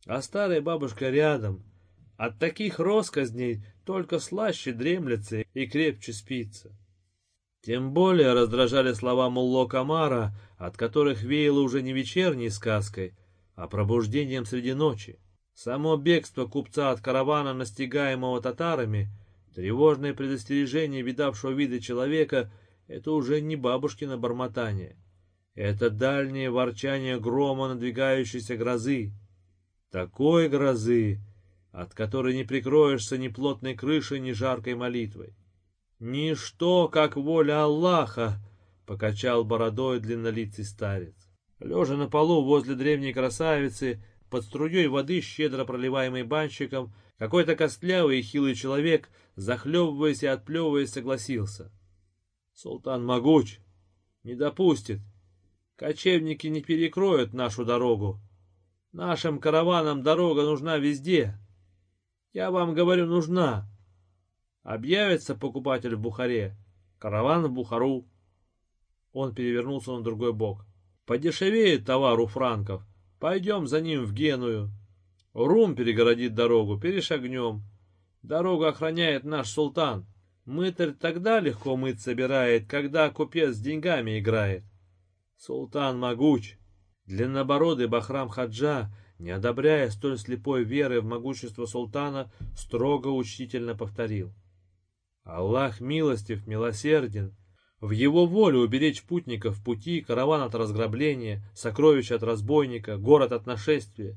A: а старая бабушка рядом. От таких росказней только слаще дремлется и крепче спится. Тем более раздражали слова Мулло Камара, от которых веяло уже не вечерней сказкой, а пробуждением среди ночи. Само бегство купца от каравана, настигаемого татарами, тревожное предостережение видавшего вида человека — это уже не бабушкино бормотание. Это дальнее ворчание грома надвигающейся грозы. Такой грозы, от которой не прикроешься ни плотной крышей, ни жаркой молитвой. «Ничто, как воля Аллаха!» — покачал бородой длиннолицый старец. Лежа на полу возле древней красавицы, под струей воды, щедро проливаемой банщиком, какой-то костлявый и хилый человек, захлебываясь и отплевываясь, согласился. «Султан могуч, не допустит. Кочевники не перекроют нашу дорогу. Нашим караванам дорога нужна везде, я вам говорю, нужна. Объявится покупатель в Бухаре, караван в Бухару. Он перевернулся на другой бок. Подешевеет товар у франков, пойдем за ним в Геную. Рум перегородит дорогу, перешагнем. Дорогу охраняет наш султан. Мытарь тогда легко мыть собирает, когда купец с деньгами играет. Султан могуч. Длиннобородый Бахрам Хаджа не одобряя столь слепой веры в могущество султана, строго учительно повторил. Аллах милостив, милосерден. В его воле уберечь путников пути, караван от разграбления, сокровищ от разбойника, город от нашествия.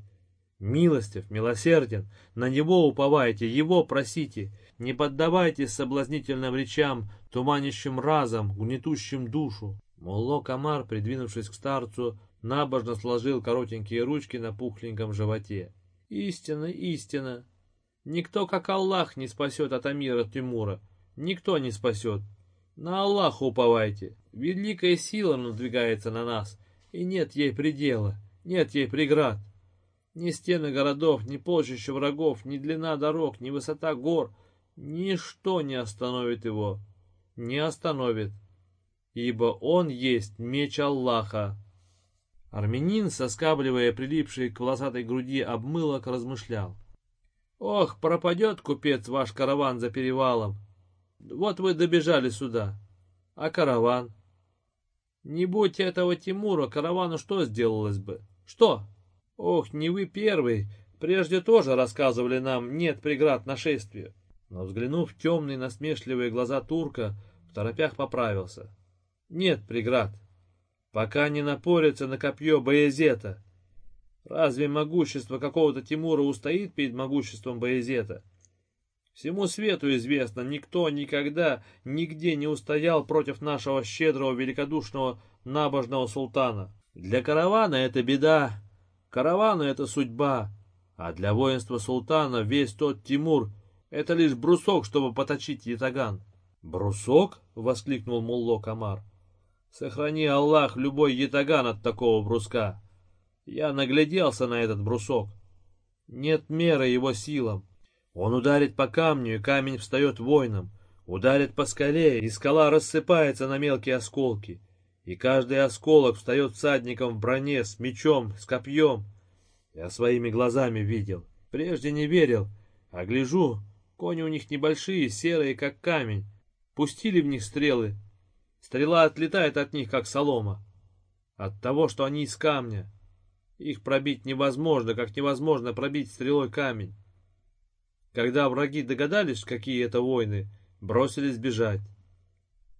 A: Милостив, милосерден, на него уповайте, его просите, не поддавайтесь соблазнительным речам, туманящим разом, гнетущим душу. Мулло Камар, придвинувшись к старцу, набожно сложил коротенькие ручки на пухленьком животе. Истина, истина. Никто, как Аллах, не спасет от Амира Тимура. Никто не спасет. На Аллаха уповайте. Великая сила надвигается на нас, и нет ей предела, нет ей преград. Ни стены городов, ни полчища врагов, ни длина дорог, ни высота гор, ничто не остановит его. Не остановит, ибо он есть меч Аллаха. Армянин, соскабливая прилипший к волосатой груди обмылок, размышлял. «Ох, пропадет, купец, ваш караван за перевалом. Вот вы добежали сюда. А караван? Не будь этого Тимура, каравану что сделалось бы? Что? Ох, не вы первый, прежде тоже рассказывали нам «нет преград нашествию». Но взглянув в темные насмешливые глаза турка, в торопях поправился. Нет преград, пока не напорится на копье Боязета. Разве могущество какого-то Тимура устоит перед могуществом Боязета? Всему свету известно, никто никогда нигде не устоял против нашего щедрого, великодушного, набожного султана. Для каравана это беда, каравану это судьба, а для воинства султана весь тот Тимур — это лишь брусок, чтобы поточить ятаган. «Брусок?» — воскликнул Мулло Камар. «Сохрани, Аллах, любой ятаган от такого бруска. Я нагляделся на этот брусок. Нет меры его силам. Он ударит по камню, и камень встает воином. Ударит по скале, и скала рассыпается на мелкие осколки. И каждый осколок встает всадником в броне, с мечом, с копьем. Я своими глазами видел. Прежде не верил, а гляжу, кони у них небольшие, серые, как камень. Пустили в них стрелы. Стрела отлетает от них, как солома. От того, что они из камня. Их пробить невозможно, как невозможно пробить стрелой камень. Когда враги догадались, какие это войны, бросились бежать.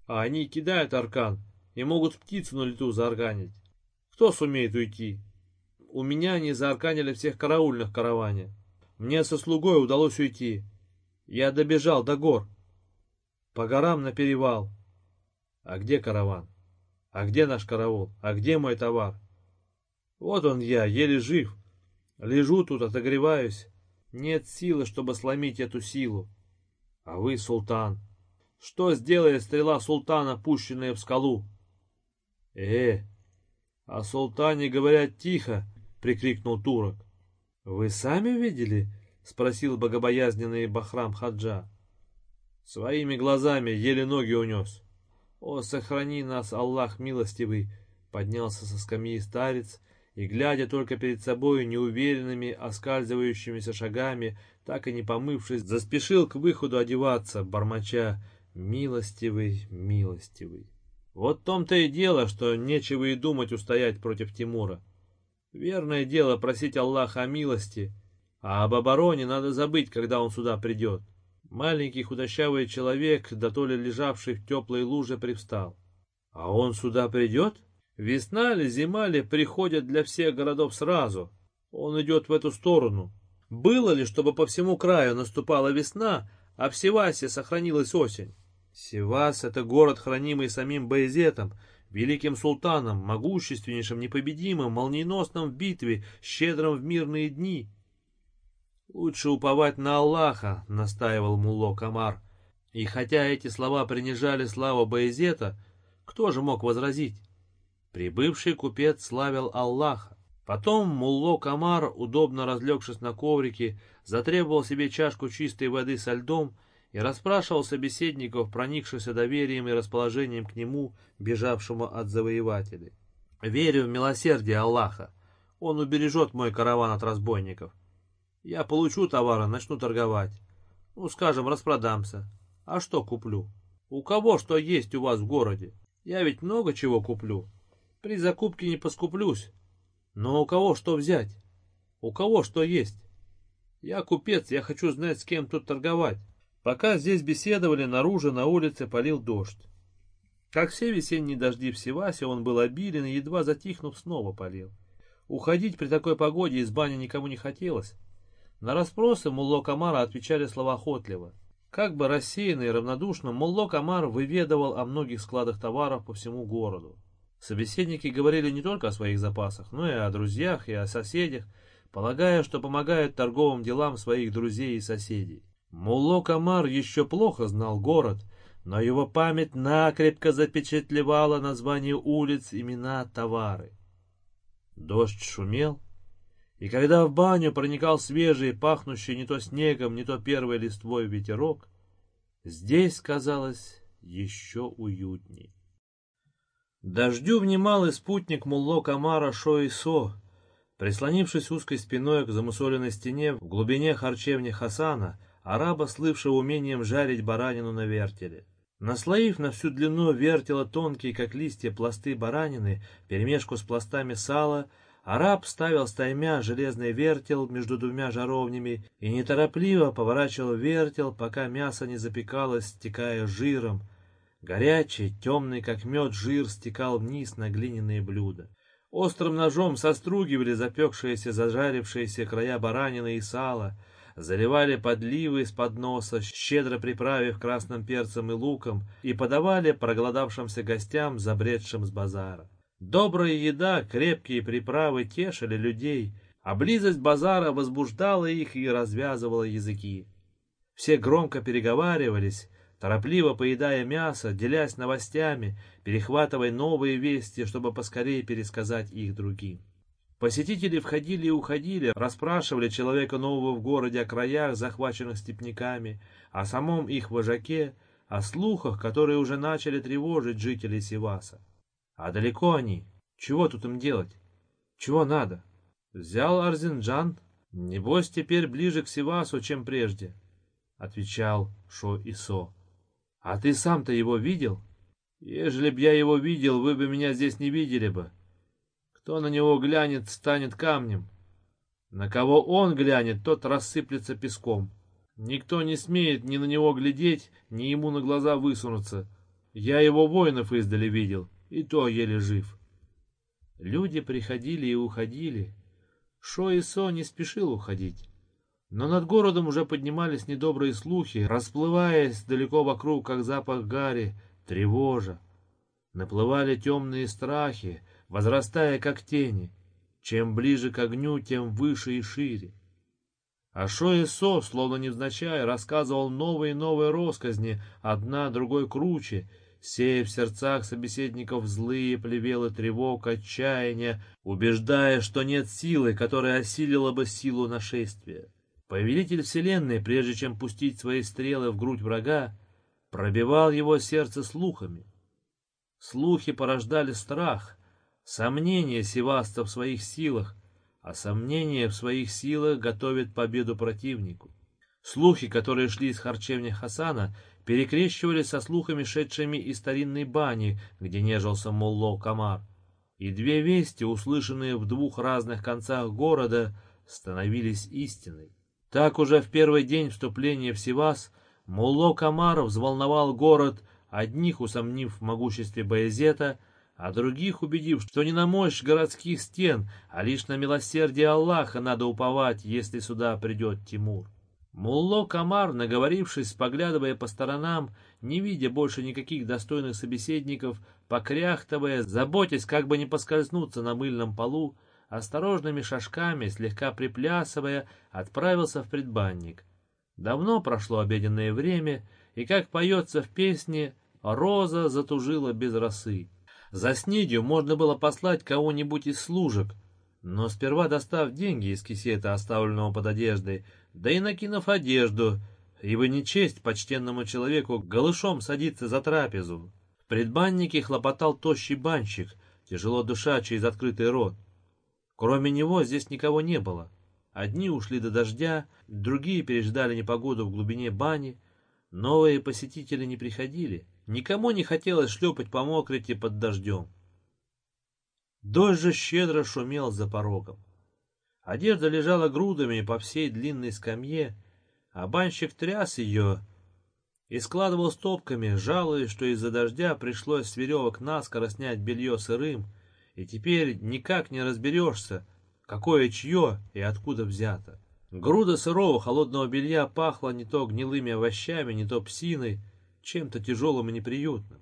A: А они кидают аркан и могут птицу на лету заарканить. Кто сумеет уйти? У меня они заарканили всех караульных караване. Мне со слугой удалось уйти. Я добежал до гор. По горам на перевал. А где караван? А где наш караул? А где мой товар? Вот он я, еле жив. Лежу тут, отогреваюсь. Нет силы, чтобы сломить эту силу. А вы, султан, что сделает стрела султана, пущенная в скалу? Э, о султане говорят тихо, прикрикнул турок. Вы сами видели? Спросил богобоязненный Бахрам Хаджа. Своими глазами еле ноги унес. О, сохрани нас, Аллах милостивый, поднялся со скамьи старец и, глядя только перед собой неуверенными, оскальзывающимися шагами, так и не помывшись, заспешил к выходу одеваться, бормоча «Милостивый, милостивый». Вот в том-то и дело, что нечего и думать устоять против Тимура. Верное дело просить Аллаха о милости, а об обороне надо забыть, когда он сюда придет. Маленький худощавый человек, да то ли лежавший в теплой луже, привстал. А он сюда придет? Весна ли, зима ли приходят для всех городов сразу. Он идет в эту сторону. Было ли, чтобы по всему краю наступала весна, а в Севасе сохранилась осень? Севас — это город, хранимый самим Баязетом, великим султаном, могущественнейшим, непобедимым, молниеносным в битве, щедрым в мирные дни. «Лучше уповать на Аллаха», — настаивал Мулло Камар. И хотя эти слова принижали славу Баязета, кто же мог возразить? Прибывший купец славил Аллаха. Потом Мулло Камар, удобно разлегшись на коврике, затребовал себе чашку чистой воды со льдом и расспрашивал собеседников, проникшихся доверием и расположением к нему, бежавшему от завоевателей. «Верю в милосердие Аллаха. Он убережет мой караван от разбойников. Я получу товары, начну торговать. Ну, скажем, распродамся. А что куплю? У кого что есть у вас в городе? Я ведь много чего куплю. При закупке не поскуплюсь. Но у кого что взять? У кого что есть? Я купец, я хочу знать, с кем тут торговать. Пока здесь беседовали, наружу на улице полил дождь. Как все весенние дожди в Севасе, он был обилен и, едва затихнув, снова полил. Уходить при такой погоде из бани никому не хотелось. На расспросы Мулло Камара отвечали словоохотливо. Как бы рассеянно и равнодушно, Мулло Камар выведывал о многих складах товаров по всему городу. Собеседники говорили не только о своих запасах, но и о друзьях и о соседях, полагая, что помогают торговым делам своих друзей и соседей. Мулло Камар еще плохо знал город, но его память накрепко запечатлевала названия улиц, имена, товары. Дождь шумел, и когда в баню проникал свежий, пахнущий не то снегом, не то первой листвой ветерок, здесь казалось еще уютней. Дождю внимал и спутник Мулло Камара Шоисо, прислонившись узкой спиной к замусоленной стене в глубине харчевни Хасана, араба, слывшего умением жарить баранину на вертеле. Наслоив на всю длину вертела тонкие, как листья, пласты баранины, перемешку с пластами сала, Араб ставил стаймя железный вертел между двумя жаровнями и неторопливо поворачивал вертел, пока мясо не запекалось, стекая жиром. Горячий, темный, как мед, жир стекал вниз на глиняные блюда. Острым ножом состругивали запекшиеся, зажарившиеся края баранины и сала, заливали подливы из подноса, щедро приправив красным перцем и луком, и подавали проголодавшимся гостям, забредшим с базара. Добрая еда, крепкие приправы тешили людей, а близость базара возбуждала их и развязывала языки. Все громко переговаривались, торопливо поедая мясо, делясь новостями, перехватывая новые вести, чтобы поскорее пересказать их другим. Посетители входили и уходили, расспрашивали человека нового в городе о краях, захваченных степняками, о самом их вожаке, о слухах, которые уже начали тревожить жителей Севаса. А далеко они. Чего тут им делать? Чего надо? Взял Арзинджан. Небось, теперь ближе к Севасу, чем прежде. Отвечал Шо Исо. А ты сам-то его видел? Ежели б я его видел, вы бы меня здесь не видели бы. Кто на него глянет, станет камнем. На кого он глянет, тот рассыплется песком. Никто не смеет ни на него глядеть, ни ему на глаза высунуться. Я его воинов издали видел и то еле жив. Люди приходили и уходили. Шо и Со не спешил уходить. Но над городом уже поднимались недобрые слухи, расплываясь далеко вокруг, как запах гари, тревожа. Наплывали темные страхи, возрастая, как тени. Чем ближе к огню, тем выше и шире. А Шо и Со, словно невзначай, рассказывал новые и новые росказни, одна другой круче, сея в сердцах собеседников злые плевелы тревог, отчаяния, убеждая, что нет силы, которая осилила бы силу нашествия. Повелитель вселенной, прежде чем пустить свои стрелы в грудь врага, пробивал его сердце слухами. Слухи порождали страх, сомнение Севаста в своих силах, а сомнение в своих силах готовит победу противнику. Слухи, которые шли из харчевни Хасана, перекрещивались со слухами, шедшими из старинной бани, где нежился Молло Камар. И две вести, услышанные в двух разных концах города, становились истиной. Так уже в первый день вступления в Сивас Молло Камар взволновал город, одних усомнив в могуществе Баязета, а других убедив, что не на мощь городских стен, а лишь на милосердие Аллаха надо уповать, если сюда придет Тимур. Мулло Камар, наговорившись, поглядывая по сторонам, не видя больше никаких достойных собеседников, покряхтывая, заботясь, как бы не поскользнуться на мыльном полу, осторожными шажками, слегка приплясывая, отправился в предбанник. Давно прошло обеденное время, и, как поется в песне, роза затужила без росы. За снедью можно было послать кого-нибудь из служек, но сперва достав деньги из кисета, оставленного под одеждой, да и накинув одежду, ибо не честь почтенному человеку голышом садиться за трапезу. В предбаннике хлопотал тощий банщик, тяжело душа через открытый рот. Кроме него здесь никого не было. Одни ушли до дождя, другие переждали непогоду в глубине бани. Новые посетители не приходили. Никому не хотелось шлепать по мокрите под дождем. Дождь же щедро шумел за порогом. Одежда лежала грудами по всей длинной скамье, а банщик тряс ее и складывал стопками, жалуясь, что из-за дождя пришлось с веревок наскоро снять белье сырым, и теперь никак не разберешься, какое чье и откуда взято. Груда сырого холодного белья пахла не то гнилыми овощами, не то псиной, чем-то тяжелым и неприютным.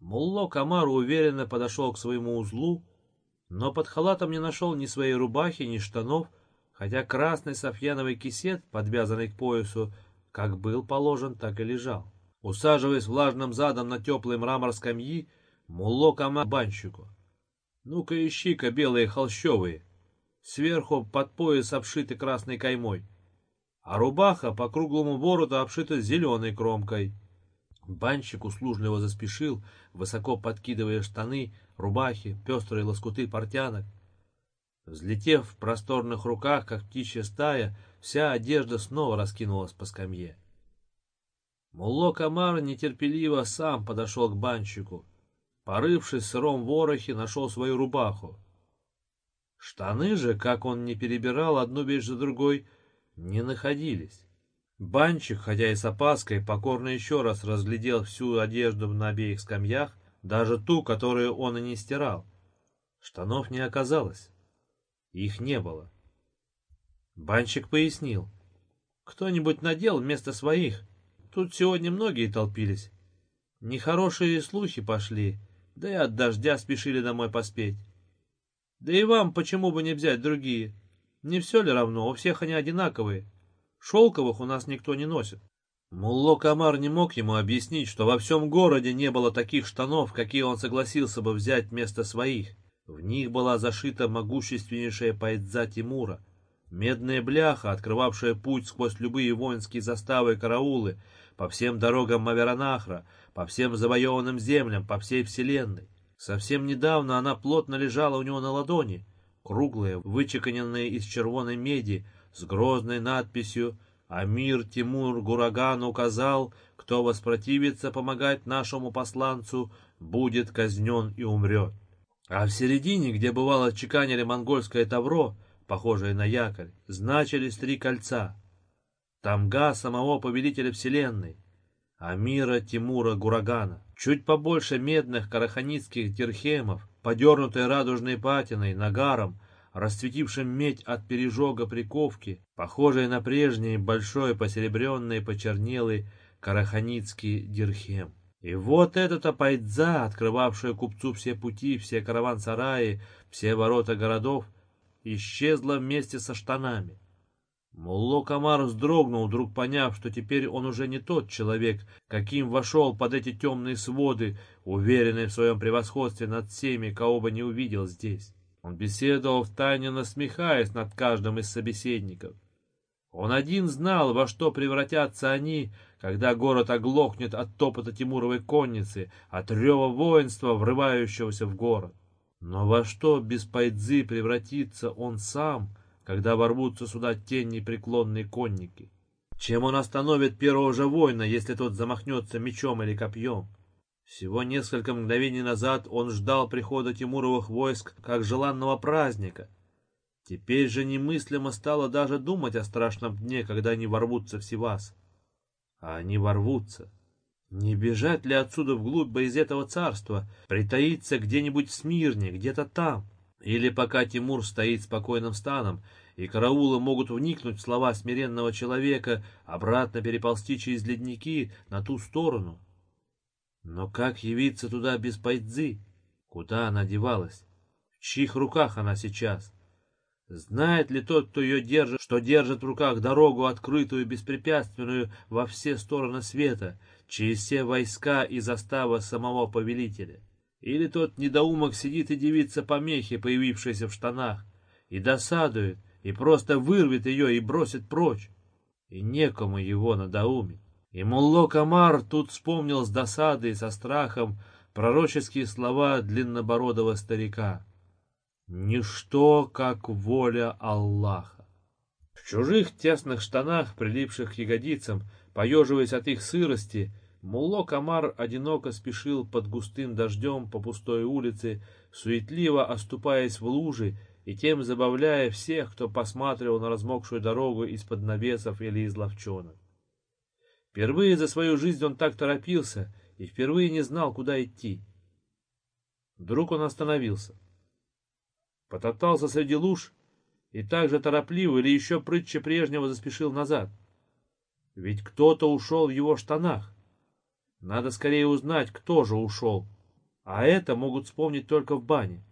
A: Мулло Камару уверенно подошел к своему узлу, но под халатом не нашел ни своей рубахи, ни штанов, хотя красный софьяновый кисет, подвязанный к поясу, как был положен, так и лежал. Усаживаясь влажным задом на теплый мрамор скамьи, мулло кома банщику. «Ну-ка ищи-ка белые холщовые, сверху под пояс обшиты красной каймой, а рубаха по круглому вороту обшита зеленой кромкой». Банщик услужливо заспешил, высоко подкидывая штаны, рубахи, пестрые лоскуты портянок. Взлетев в просторных руках, как птичья стая, вся одежда снова раскинулась по скамье. Мулло Камар нетерпеливо сам подошел к банщику. Порывшись в сыром ворохе, нашел свою рубаху. Штаны же, как он не перебирал одну вещь за другой, не находились. Банчик, хотя и с опаской, покорно еще раз разглядел всю одежду на обеих скамьях, даже ту, которую он и не стирал. Штанов не оказалось. Их не было. Банщик пояснил. Кто-нибудь надел вместо своих. Тут сегодня многие толпились. Нехорошие слухи пошли, да и от дождя спешили домой поспеть. Да и вам почему бы не взять другие? Не все ли равно, у всех они одинаковые. Шелковых у нас никто не носит. Мулло Камар не мог ему объяснить, что во всем городе не было таких штанов, какие он согласился бы взять вместо своих. В них была зашита могущественнейшая пайдза Тимура, медная бляха, открывавшая путь сквозь любые воинские заставы и караулы, по всем дорогам Маверанахра, по всем завоеванным землям, по всей вселенной. Совсем недавно она плотно лежала у него на ладони, круглая, вычеканенная из червоной меди, с грозной надписью «Амир Тимур Гураган указал, кто воспротивится помогать нашему посланцу, будет казнен и умрет». А в середине, где бывало чеканили монгольское тавро, похожее на якорь, значились три кольца. Тамга самого повелителя вселенной, Амира Тимура Гурагана. Чуть побольше медных караханицких дирхемов, подернутой радужной патиной, нагаром, расцветившим медь от пережога приковки, похожей на прежний большой посеребренный почернелый караханицкий дирхем. И вот эта пайдза, открывавшая купцу все пути, все караван-сараи, все ворота городов, исчезла вместе со штанами. Мулло Камар вздрогнул, вдруг поняв, что теперь он уже не тот человек, каким вошел под эти темные своды, уверенный в своем превосходстве над всеми, кого бы не увидел здесь. Он беседовал втайне насмехаясь над каждым из собеседников. Он один знал, во что превратятся они, когда город оглохнет от топота Тимуровой конницы, от рева воинства, врывающегося в город. Но во что без пайдзы превратится он сам, когда ворвутся сюда тень непреклонные конники. Чем он остановит первого же воина, если тот замахнется мечом или копьем? Всего несколько мгновений назад он ждал прихода Тимуровых войск как желанного праздника. Теперь же немыслимо стало даже думать о страшном дне, когда они ворвутся в Сивас. А они ворвутся. Не бежать ли отсюда вглубь из этого царства, притаиться где-нибудь в Смирне, где-то там? Или пока Тимур стоит спокойным станом, и караулы могут вникнуть в слова смиренного человека, обратно переползти через ледники на ту сторону. Но как явиться туда без пайдзы? Куда она девалась? В чьих руках она сейчас? Знает ли тот, кто ее держит, что держит в руках дорогу открытую, беспрепятственную во все стороны света, через все войска и заставы самого повелителя? Или тот недоумок сидит и дивится помехи, появившейся в штанах, и досадует, и просто вырвет ее и бросит прочь. И некому его надоумить. И Мулло Камар тут вспомнил с досадой и со страхом пророческие слова длиннобородого старика. «Ничто, как воля Аллаха». В чужих тесных штанах, прилипших к ягодицам, поеживаясь от их сырости, Мулло Камар одиноко спешил под густым дождем по пустой улице, суетливо оступаясь в лужи и тем забавляя всех, кто посматривал на размокшую дорогу из-под навесов или из ловчонок. Впервые за свою жизнь он так торопился и впервые не знал, куда идти. Вдруг он остановился. Потоптался среди луж и так же торопливо или еще прытче прежнего заспешил назад. Ведь кто-то ушел в его штанах. Надо скорее узнать, кто же ушел. А это могут вспомнить только в бане.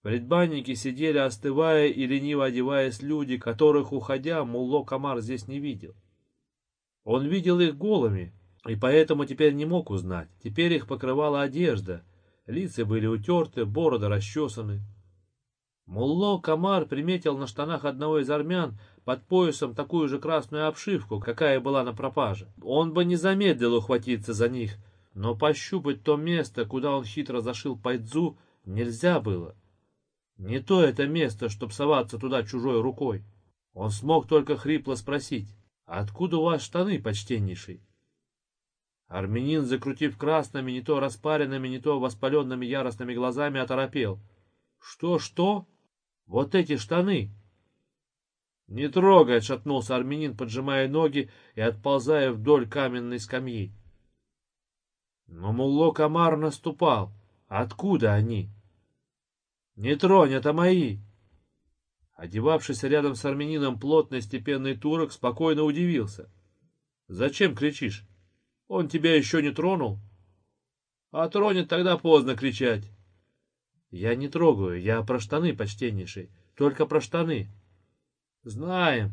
A: В предбаннике сидели, остывая и лениво одеваясь люди, которых, уходя, Мулло Камар здесь не видел. Он видел их голыми, и поэтому теперь не мог узнать. Теперь их покрывала одежда, лица были утерты, бороды расчесаны. Мулло Камар приметил на штанах одного из армян под поясом такую же красную обшивку, какая была на пропаже. Он бы не замедлил ухватиться за них, но пощупать то место, куда он хитро зашил пайдзу, нельзя было. Не то это место, чтоб соваться туда чужой рукой. Он смог только хрипло спросить, «Откуда у вас штаны, почтеннейший?» Армянин, закрутив красными, не то распаренными, не то воспаленными яростными глазами, оторопел. «Что, что?» Вот эти штаны. Не трогай, отшатнулся армянин, поджимая ноги и отползая вдоль каменной скамьи. Но Мулло Камар наступал. Откуда они? Не тронь, это мои. Одевавшийся рядом с армянином плотный степенный турок спокойно удивился. Зачем кричишь? Он тебя еще не тронул? А тронет тогда поздно кричать. Я не трогаю, я про штаны, почтеннейший, только про штаны. Знаем.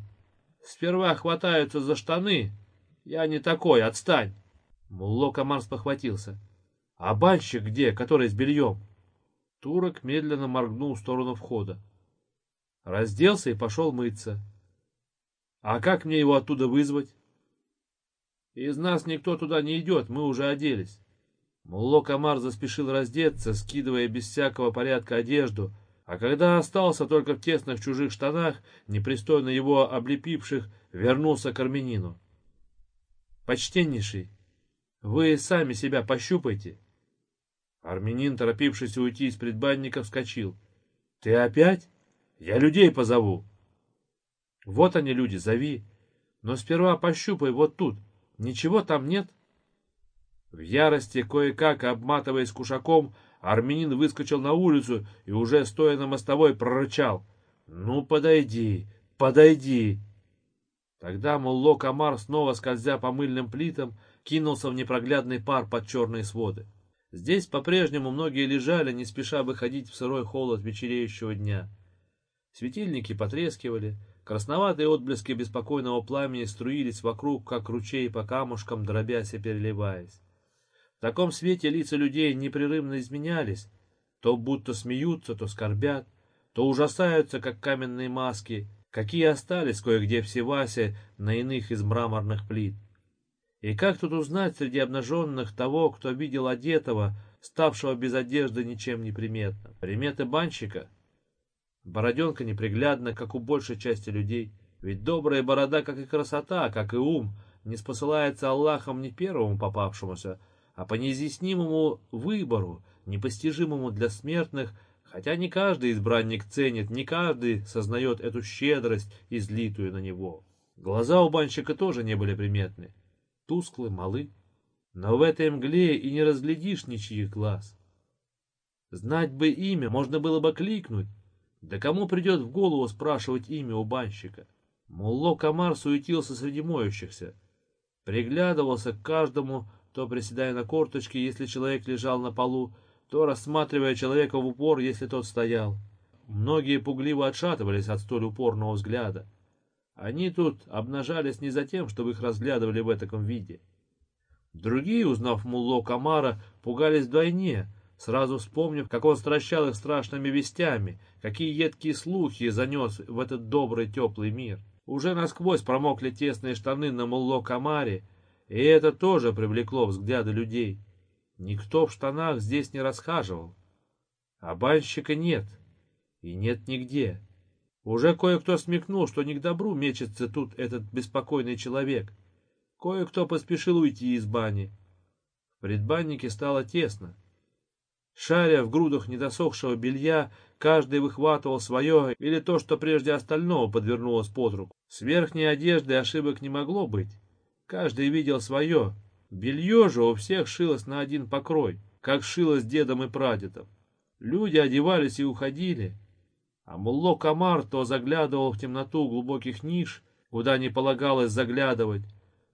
A: Сперва хватаются за штаны. Я не такой, отстань. Мулло Камар спохватился. А банщик где, который с бельем? Турок медленно моргнул в сторону входа. Разделся и пошел мыться. А как мне его оттуда вызвать? Из нас никто туда не идет, мы уже оделись. Мулло Камар заспешил раздеться, скидывая без всякого порядка одежду, а когда остался только в тесных чужих штанах, непристойно его облепивших, вернулся к армянину. «Почтеннейший, вы сами себя пощупайте». Армянин, торопившись уйти из предбанника, вскочил. «Ты опять? Я людей позову». «Вот они, люди, зови. Но сперва пощупай вот тут. Ничего там нет?» В ярости, кое-как обматываясь кушаком, армянин выскочил на улицу и уже стоя на мостовой прорычал. «Ну, подойди, подойди!» Тогда Мулло Камар, снова скользя по мыльным плитам, кинулся в непроглядный пар под черные своды. Здесь по-прежнему многие лежали, не спеша выходить в сырой холод вечереющего дня. Светильники потрескивали, красноватые отблески беспокойного пламени струились вокруг, как ручей по камушкам, дробясь и переливаясь. В таком свете лица людей непрерывно изменялись, то будто смеются, то скорбят, то ужасаются, как каменные маски, какие остались кое-где в Севасе на иных из мраморных плит. И как тут узнать среди обнаженных того, кто видел одетого, ставшего без одежды ничем не приметно? Приметы банщика? Бороденка неприглядна, как у большей части людей. Ведь добрая борода, как и красота, как и ум, не спосылается Аллахом ни первому попавшемуся, а по неизъяснимому выбору, непостижимому для смертных, хотя не каждый избранник ценит, не каждый сознает эту щедрость, излитую на него. Глаза у банщика тоже не были приметны, тусклы, малы, но в этой мгле и не разглядишь ничьих глаз. Знать бы имя, можно было бы кликнуть, да кому придет в голову спрашивать имя у банщика? Мулло Камар суетился среди моющихся, приглядывался к каждому, то приседая на корточки, если человек лежал на полу, то рассматривая человека в упор, если тот стоял. Многие пугливо отшатывались от столь упорного взгляда. Они тут обнажались не за тем, чтобы их разглядывали в таком виде. Другие, узнав Мулло Камара, пугались вдвойне, сразу вспомнив, как он стращал их страшными вестями, какие едкие слухи занес в этот добрый теплый мир. Уже насквозь промокли тесные штаны на Мулло Камаре, и это тоже привлекло взгляды людей. Никто в штанах здесь не расхаживал. А банщика нет. И нет нигде. Уже кое-кто смекнул, что не к добру мечется тут этот беспокойный человек. Кое-кто поспешил уйти из бани. В предбаннике стало тесно. Шаря в грудах недосохшего белья, каждый выхватывал свое или то, что прежде остального подвернулось под руку. С верхней одежды ошибок не могло быть. Каждый видел свое. Белье же у всех шилось на один покрой, как шилось дедом и прадедом. Люди одевались и уходили. А Мулло Камар то заглядывал в темноту глубоких ниш, куда не полагалось заглядывать,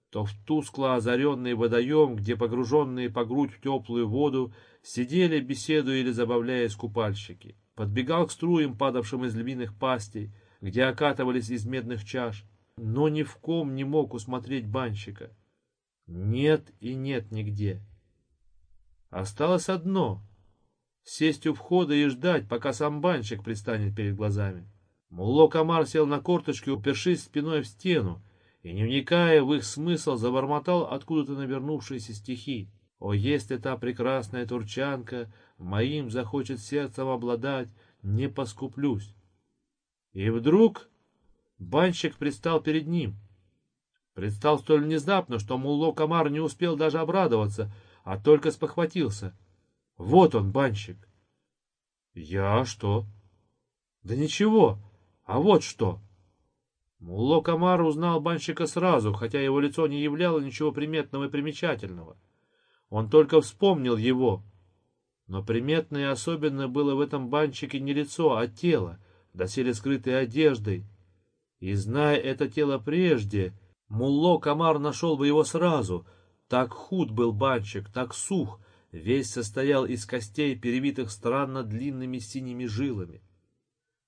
A: то в тускло озаренный водоем, где погруженные по грудь в теплую воду сидели, беседуя или забавляясь купальщики. Подбегал к струям, падавшим из львиных пастей, где окатывались из медных чаш, но ни в ком не мог усмотреть банщика. Нет и нет нигде. Осталось одно — сесть у входа и ждать, пока сам банщик предстанет перед глазами. Мулло Камар сел на корточки, упершись спиной в стену, и, не вникая в их смысл, забормотал откуда-то навернувшиеся стихи. «О, если та прекрасная турчанка моим захочет сердцем обладать, не поскуплюсь!» И вдруг Банщик предстал перед ним. Предстал столь внезапно, что Мулло Камар не успел даже обрадоваться, а только спохватился. Вот он, банщик. Я что? Да ничего, а вот что. Мулло Камар узнал банщика сразу, хотя его лицо не являло ничего приметного и примечательного. Он только вспомнил его. Но приметно и особенно было в этом банщике не лицо, а тело, доселе скрытой одеждой. И, зная это тело прежде, Мулло Камар нашел бы его сразу. Так худ был банщик, так сух, весь состоял из костей, перевитых странно длинными синими жилами.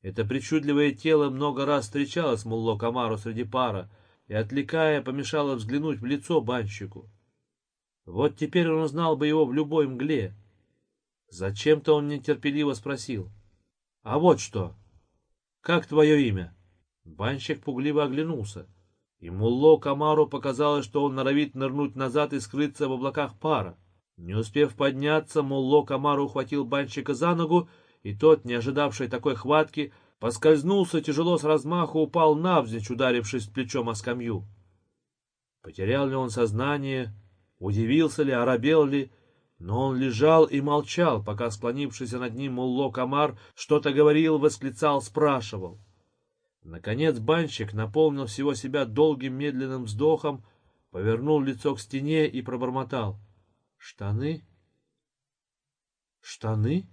A: Это причудливое тело много раз встречалось Мулло Камару среди пара и, отвлекая, помешало взглянуть в лицо банщику. Вот теперь он узнал бы его в любой мгле. Зачем-то он нетерпеливо спросил. — А вот что. Как твое имя? Банщик пугливо оглянулся. И Мулло Камару показалось, что он норовит нырнуть назад и скрыться в облаках пара. Не успев подняться, Мулло Камару ухватил банщика за ногу, и тот, не ожидавший такой хватки, поскользнулся тяжело с размаху, упал навзничь, ударившись плечом о скамью. Потерял ли он сознание, удивился ли, оробел ли, но он лежал и молчал, пока склонившийся над ним Мулло Камар что-то говорил, восклицал, спрашивал. Наконец банщик наполнил всего себя долгим медленным вздохом, повернул лицо к стене и пробормотал. «Штаны? Штаны?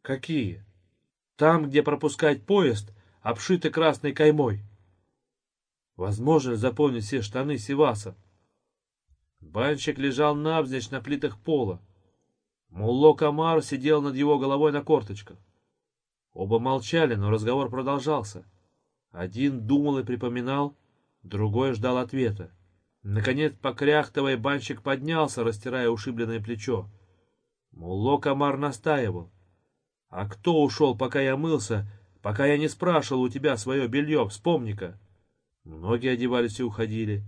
A: Какие? Там, где пропускать поезд, обшиты красной каймой. Возможно запомнить все штаны Сиваса?» Банщик лежал навзничь на плитах пола. Мулло Камар сидел над его головой на корточках. Оба молчали, но разговор продолжался. Один думал и припоминал, другой ждал ответа. Наконец, покряхтовый банщик поднялся, растирая ушибленное плечо. Мулло Камар настаивал. — А кто ушел, пока я мылся, пока я не спрашивал у тебя свое белье, вспомни-ка? Многие одевались и уходили.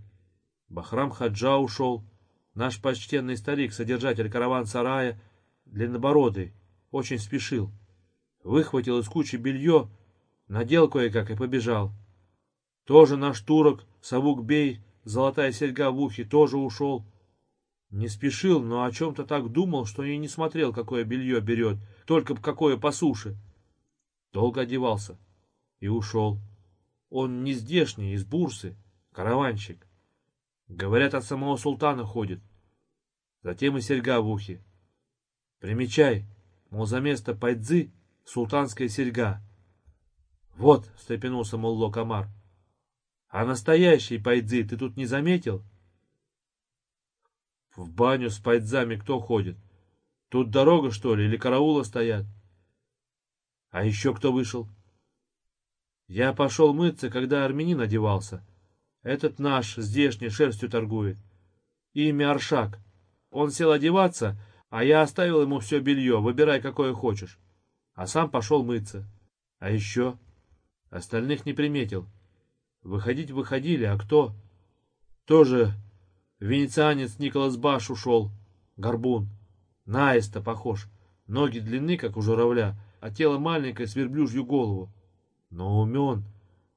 A: Бахрам Хаджа ушел. Наш почтенный старик, содержатель караван-сарая, длиннобородый, очень спешил. Выхватил из кучи белье, надел кое-как и побежал. Тоже наш турок, Савук-бей, золотая серьга в ухе, тоже ушел. Не спешил, но о чем-то так думал, что и не смотрел, какое белье берет, только какое по суше. Долго одевался и ушел. Он не здешний, из Бурсы, караванщик. Говорят, от самого султана ходит. Затем и серьга в ухе. Примечай, мол, за место пайдзы султанская серьга. Вот, встрепенулся Молло Камар. А настоящий пайдзы ты тут не заметил? В баню с пайдзами кто ходит? Тут дорога, что ли, или караула стоят? А еще кто вышел? Я пошел мыться, когда армянин одевался. Этот наш, здешний, шерстью торгует. Имя Аршак. Он сел одеваться, а я оставил ему все белье, выбирай, какое хочешь. А сам пошел мыться. А еще? Остальных не приметил. Выходить выходили, а кто? Тоже венецианец Николас Баш ушел. Горбун. Наисто похож. Ноги длинны, как у журавля, а тело маленькое, с верблюжью голову. Но умен.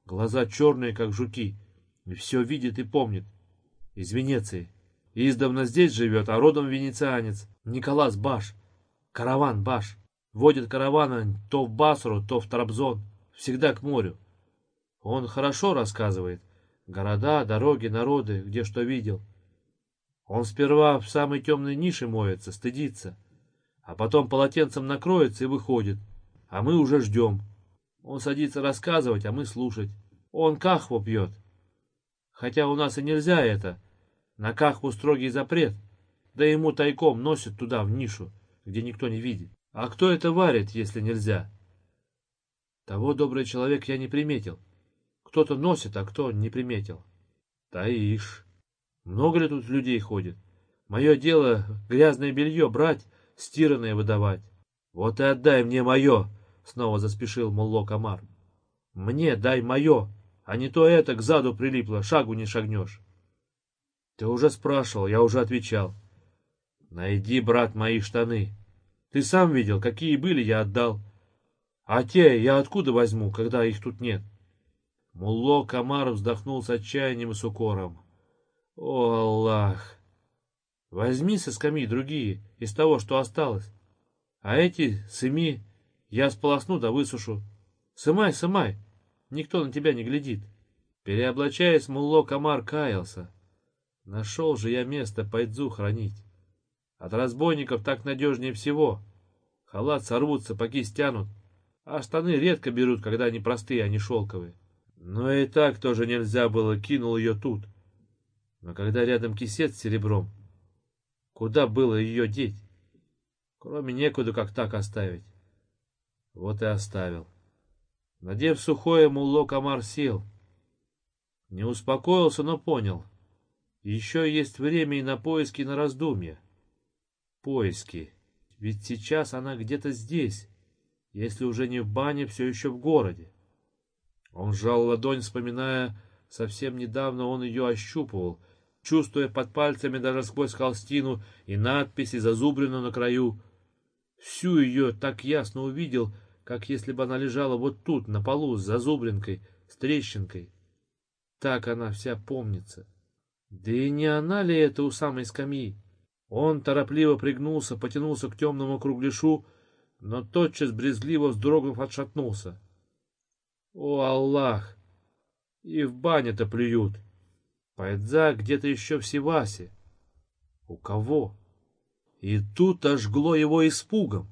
A: Глаза черные, как жуки. И все видит и помнит. Из Венеции. Издавна здесь живет, а родом венецианец. Николас Баш. Караван Баш. Водит каравана то в Басру, то в Трабзон. Всегда к морю. Он хорошо рассказывает. Города, дороги, народы, где что видел. Он сперва в самой темной нише моется, стыдится. А потом полотенцем накроется и выходит. А мы уже ждем. Он садится рассказывать, а мы слушать. Он кахву пьет. Хотя у нас и нельзя это. На кахву строгий запрет. Да ему тайком носят туда, в нишу, где никто не видит. А кто это варит, если нельзя? Того, добрый человек, я не приметил. Кто-то носит, а кто не приметил. Таишь. Много ли тут людей ходит? Мое дело грязное белье брать, стиранное выдавать. Вот и отдай мне мое, снова заспешил Мулло Камар. Мне дай мое, а не то это к заду прилипло, шагу не шагнешь. Ты уже спрашивал, я уже отвечал. Найди, брат, мои штаны. Ты сам видел, какие были, я отдал. А те я откуда возьму, когда их тут нет? Мулло Камар вздохнул с отчаянием и с укором. О, Аллах! Возьми со скамьи другие, из того, что осталось. А эти, сыми, я сполосну да высушу. Сымай, сымай, никто на тебя не глядит. Переоблачаясь, Мулло Комар каялся. Нашел же я место Пайдзу хранить. От разбойников так надежнее всего. Халат сорвут, сапоги стянут, а штаны редко берут, когда они простые, а не шелковые. Но и так тоже нельзя было, кинул ее тут. Но когда рядом кисет с серебром, куда было ее деть? Кроме некуда, как так оставить. Вот и оставил. Надев сухое, Мулло Комар сел. Не успокоился, но понял. Еще есть время и на поиски, и на раздумья. Поиски. Ведь сейчас она где-то здесь. Если уже не в бане, все еще в городе. Он сжал ладонь, вспоминая, совсем недавно он ее ощупывал, чувствуя под пальцами даже сквозь холстину и надписи, зазубренную на краю. Всю ее так ясно увидел, как если бы она лежала вот тут, на полу, с зазубринкой, с трещинкой. Так она вся помнится. Да и не она ли это у самой скамьи? Он торопливо пригнулся, потянулся к темному кругляшу, но тотчас брезгливо вздрогнув отшатнулся. О, Аллах! И в бане-то плюют. Пайдза где-то еще в Севасе. У кого? И тут ожгло его испугом.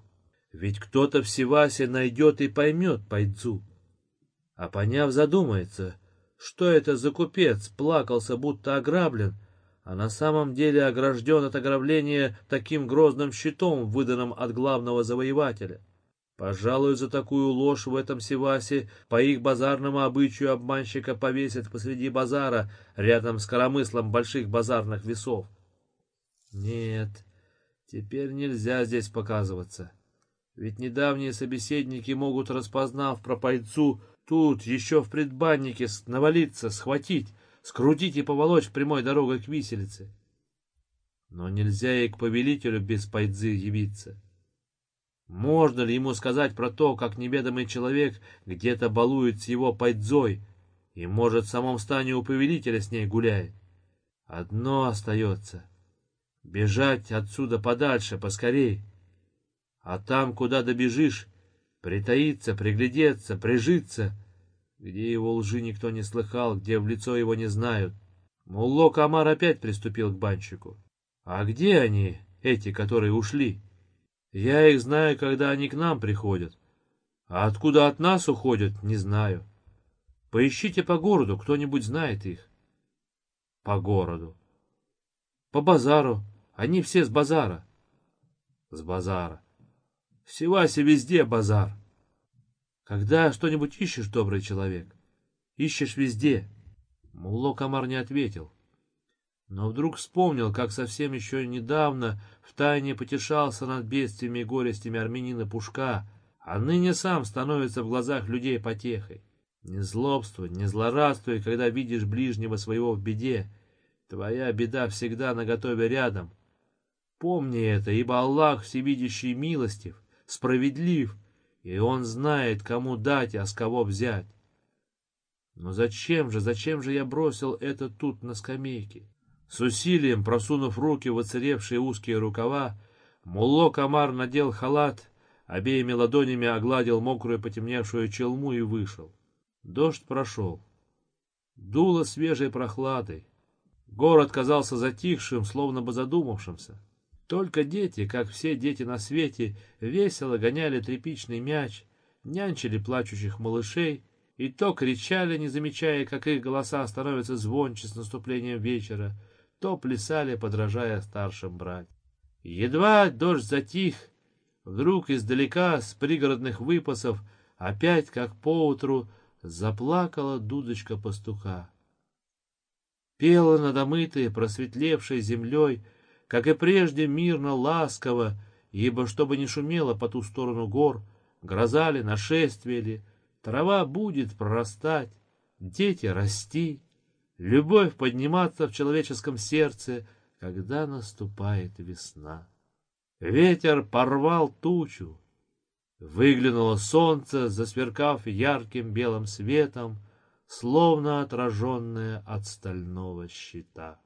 A: Ведь кто-то в Севасе найдет и поймет Пайдзу. А поняв, задумается, что это за купец, плакался, будто ограблен, а на самом деле огражден от ограбления таким грозным щитом, выданным от главного завоевателя. Пожалуй, за такую ложь в этом Севасе по их базарному обычаю обманщика повесят посреди базара, рядом с коромыслом больших базарных весов. Нет, теперь нельзя здесь показываться. Ведь недавние собеседники могут, распознав про пайцу, тут еще в предбаннике навалиться, схватить, скрутить и поволочь прямой дорогой к виселице. Но нельзя и к повелителю без пайдзы явиться. Можно ли ему сказать про то, как неведомый человек где-то балует с его пайдзой и, может, в самом стане у повелителя с ней гуляет? Одно остается — бежать отсюда подальше, поскорей. А там, куда добежишь, притаиться, приглядеться, прижиться — где его лжи никто не слыхал, где в лицо его не знают. Мулло Камар опять приступил к банщику. А где они, эти, которые ушли? Я их знаю, когда они к нам приходят. А откуда от нас уходят, не знаю. Поищите по городу, кто-нибудь знает их. По городу. По базару. Они все с базара. С базара. В Севасе везде базар. Когда что-нибудь ищешь, добрый человек? Ищешь везде. Мулло Камар не ответил. Но вдруг вспомнил, как совсем еще недавно втайне потешался над бедствиями и горестями армянина Пушка, а ныне сам становится в глазах людей потехой. Не злобствуй, не злорадствуй, когда видишь ближнего своего в беде. Твоя беда всегда наготове рядом. Помни это, ибо Аллах всевидящий милостив, справедлив, и он знает, кому дать, а с кого взять. Но зачем же, зачем же я бросил это тут на скамейке? С усилием, просунув руки в оцаревшие узкие рукава, Мулло Камар надел халат, обеими ладонями огладил мокрую потемневшую челму и вышел. Дождь прошел. Дуло свежей прохладой. Город казался затихшим, словно бы задумавшимся. Только дети, как все дети на свете, весело гоняли тряпичный мяч, нянчили плачущих малышей и то кричали, не замечая, как их голоса становятся звонче с наступлением вечера, то плясали, подражая старшим брать. Едва дождь затих, вдруг издалека, с пригородных выпасов, опять, как поутру, заплакала дудочка пастуха. Пела над омытой, просветлевшей землей, как и прежде, мирно, ласково, ибо чтобы не шумело по ту сторону гор, гроза ли, нашествие ли, трава будет прорастать, дети расти, любовь подниматься в человеческом сердце, когда наступает весна. Ветер порвал тучу, выглянуло солнце, засверкав ярким белым светом, словно отраженное от стального щита.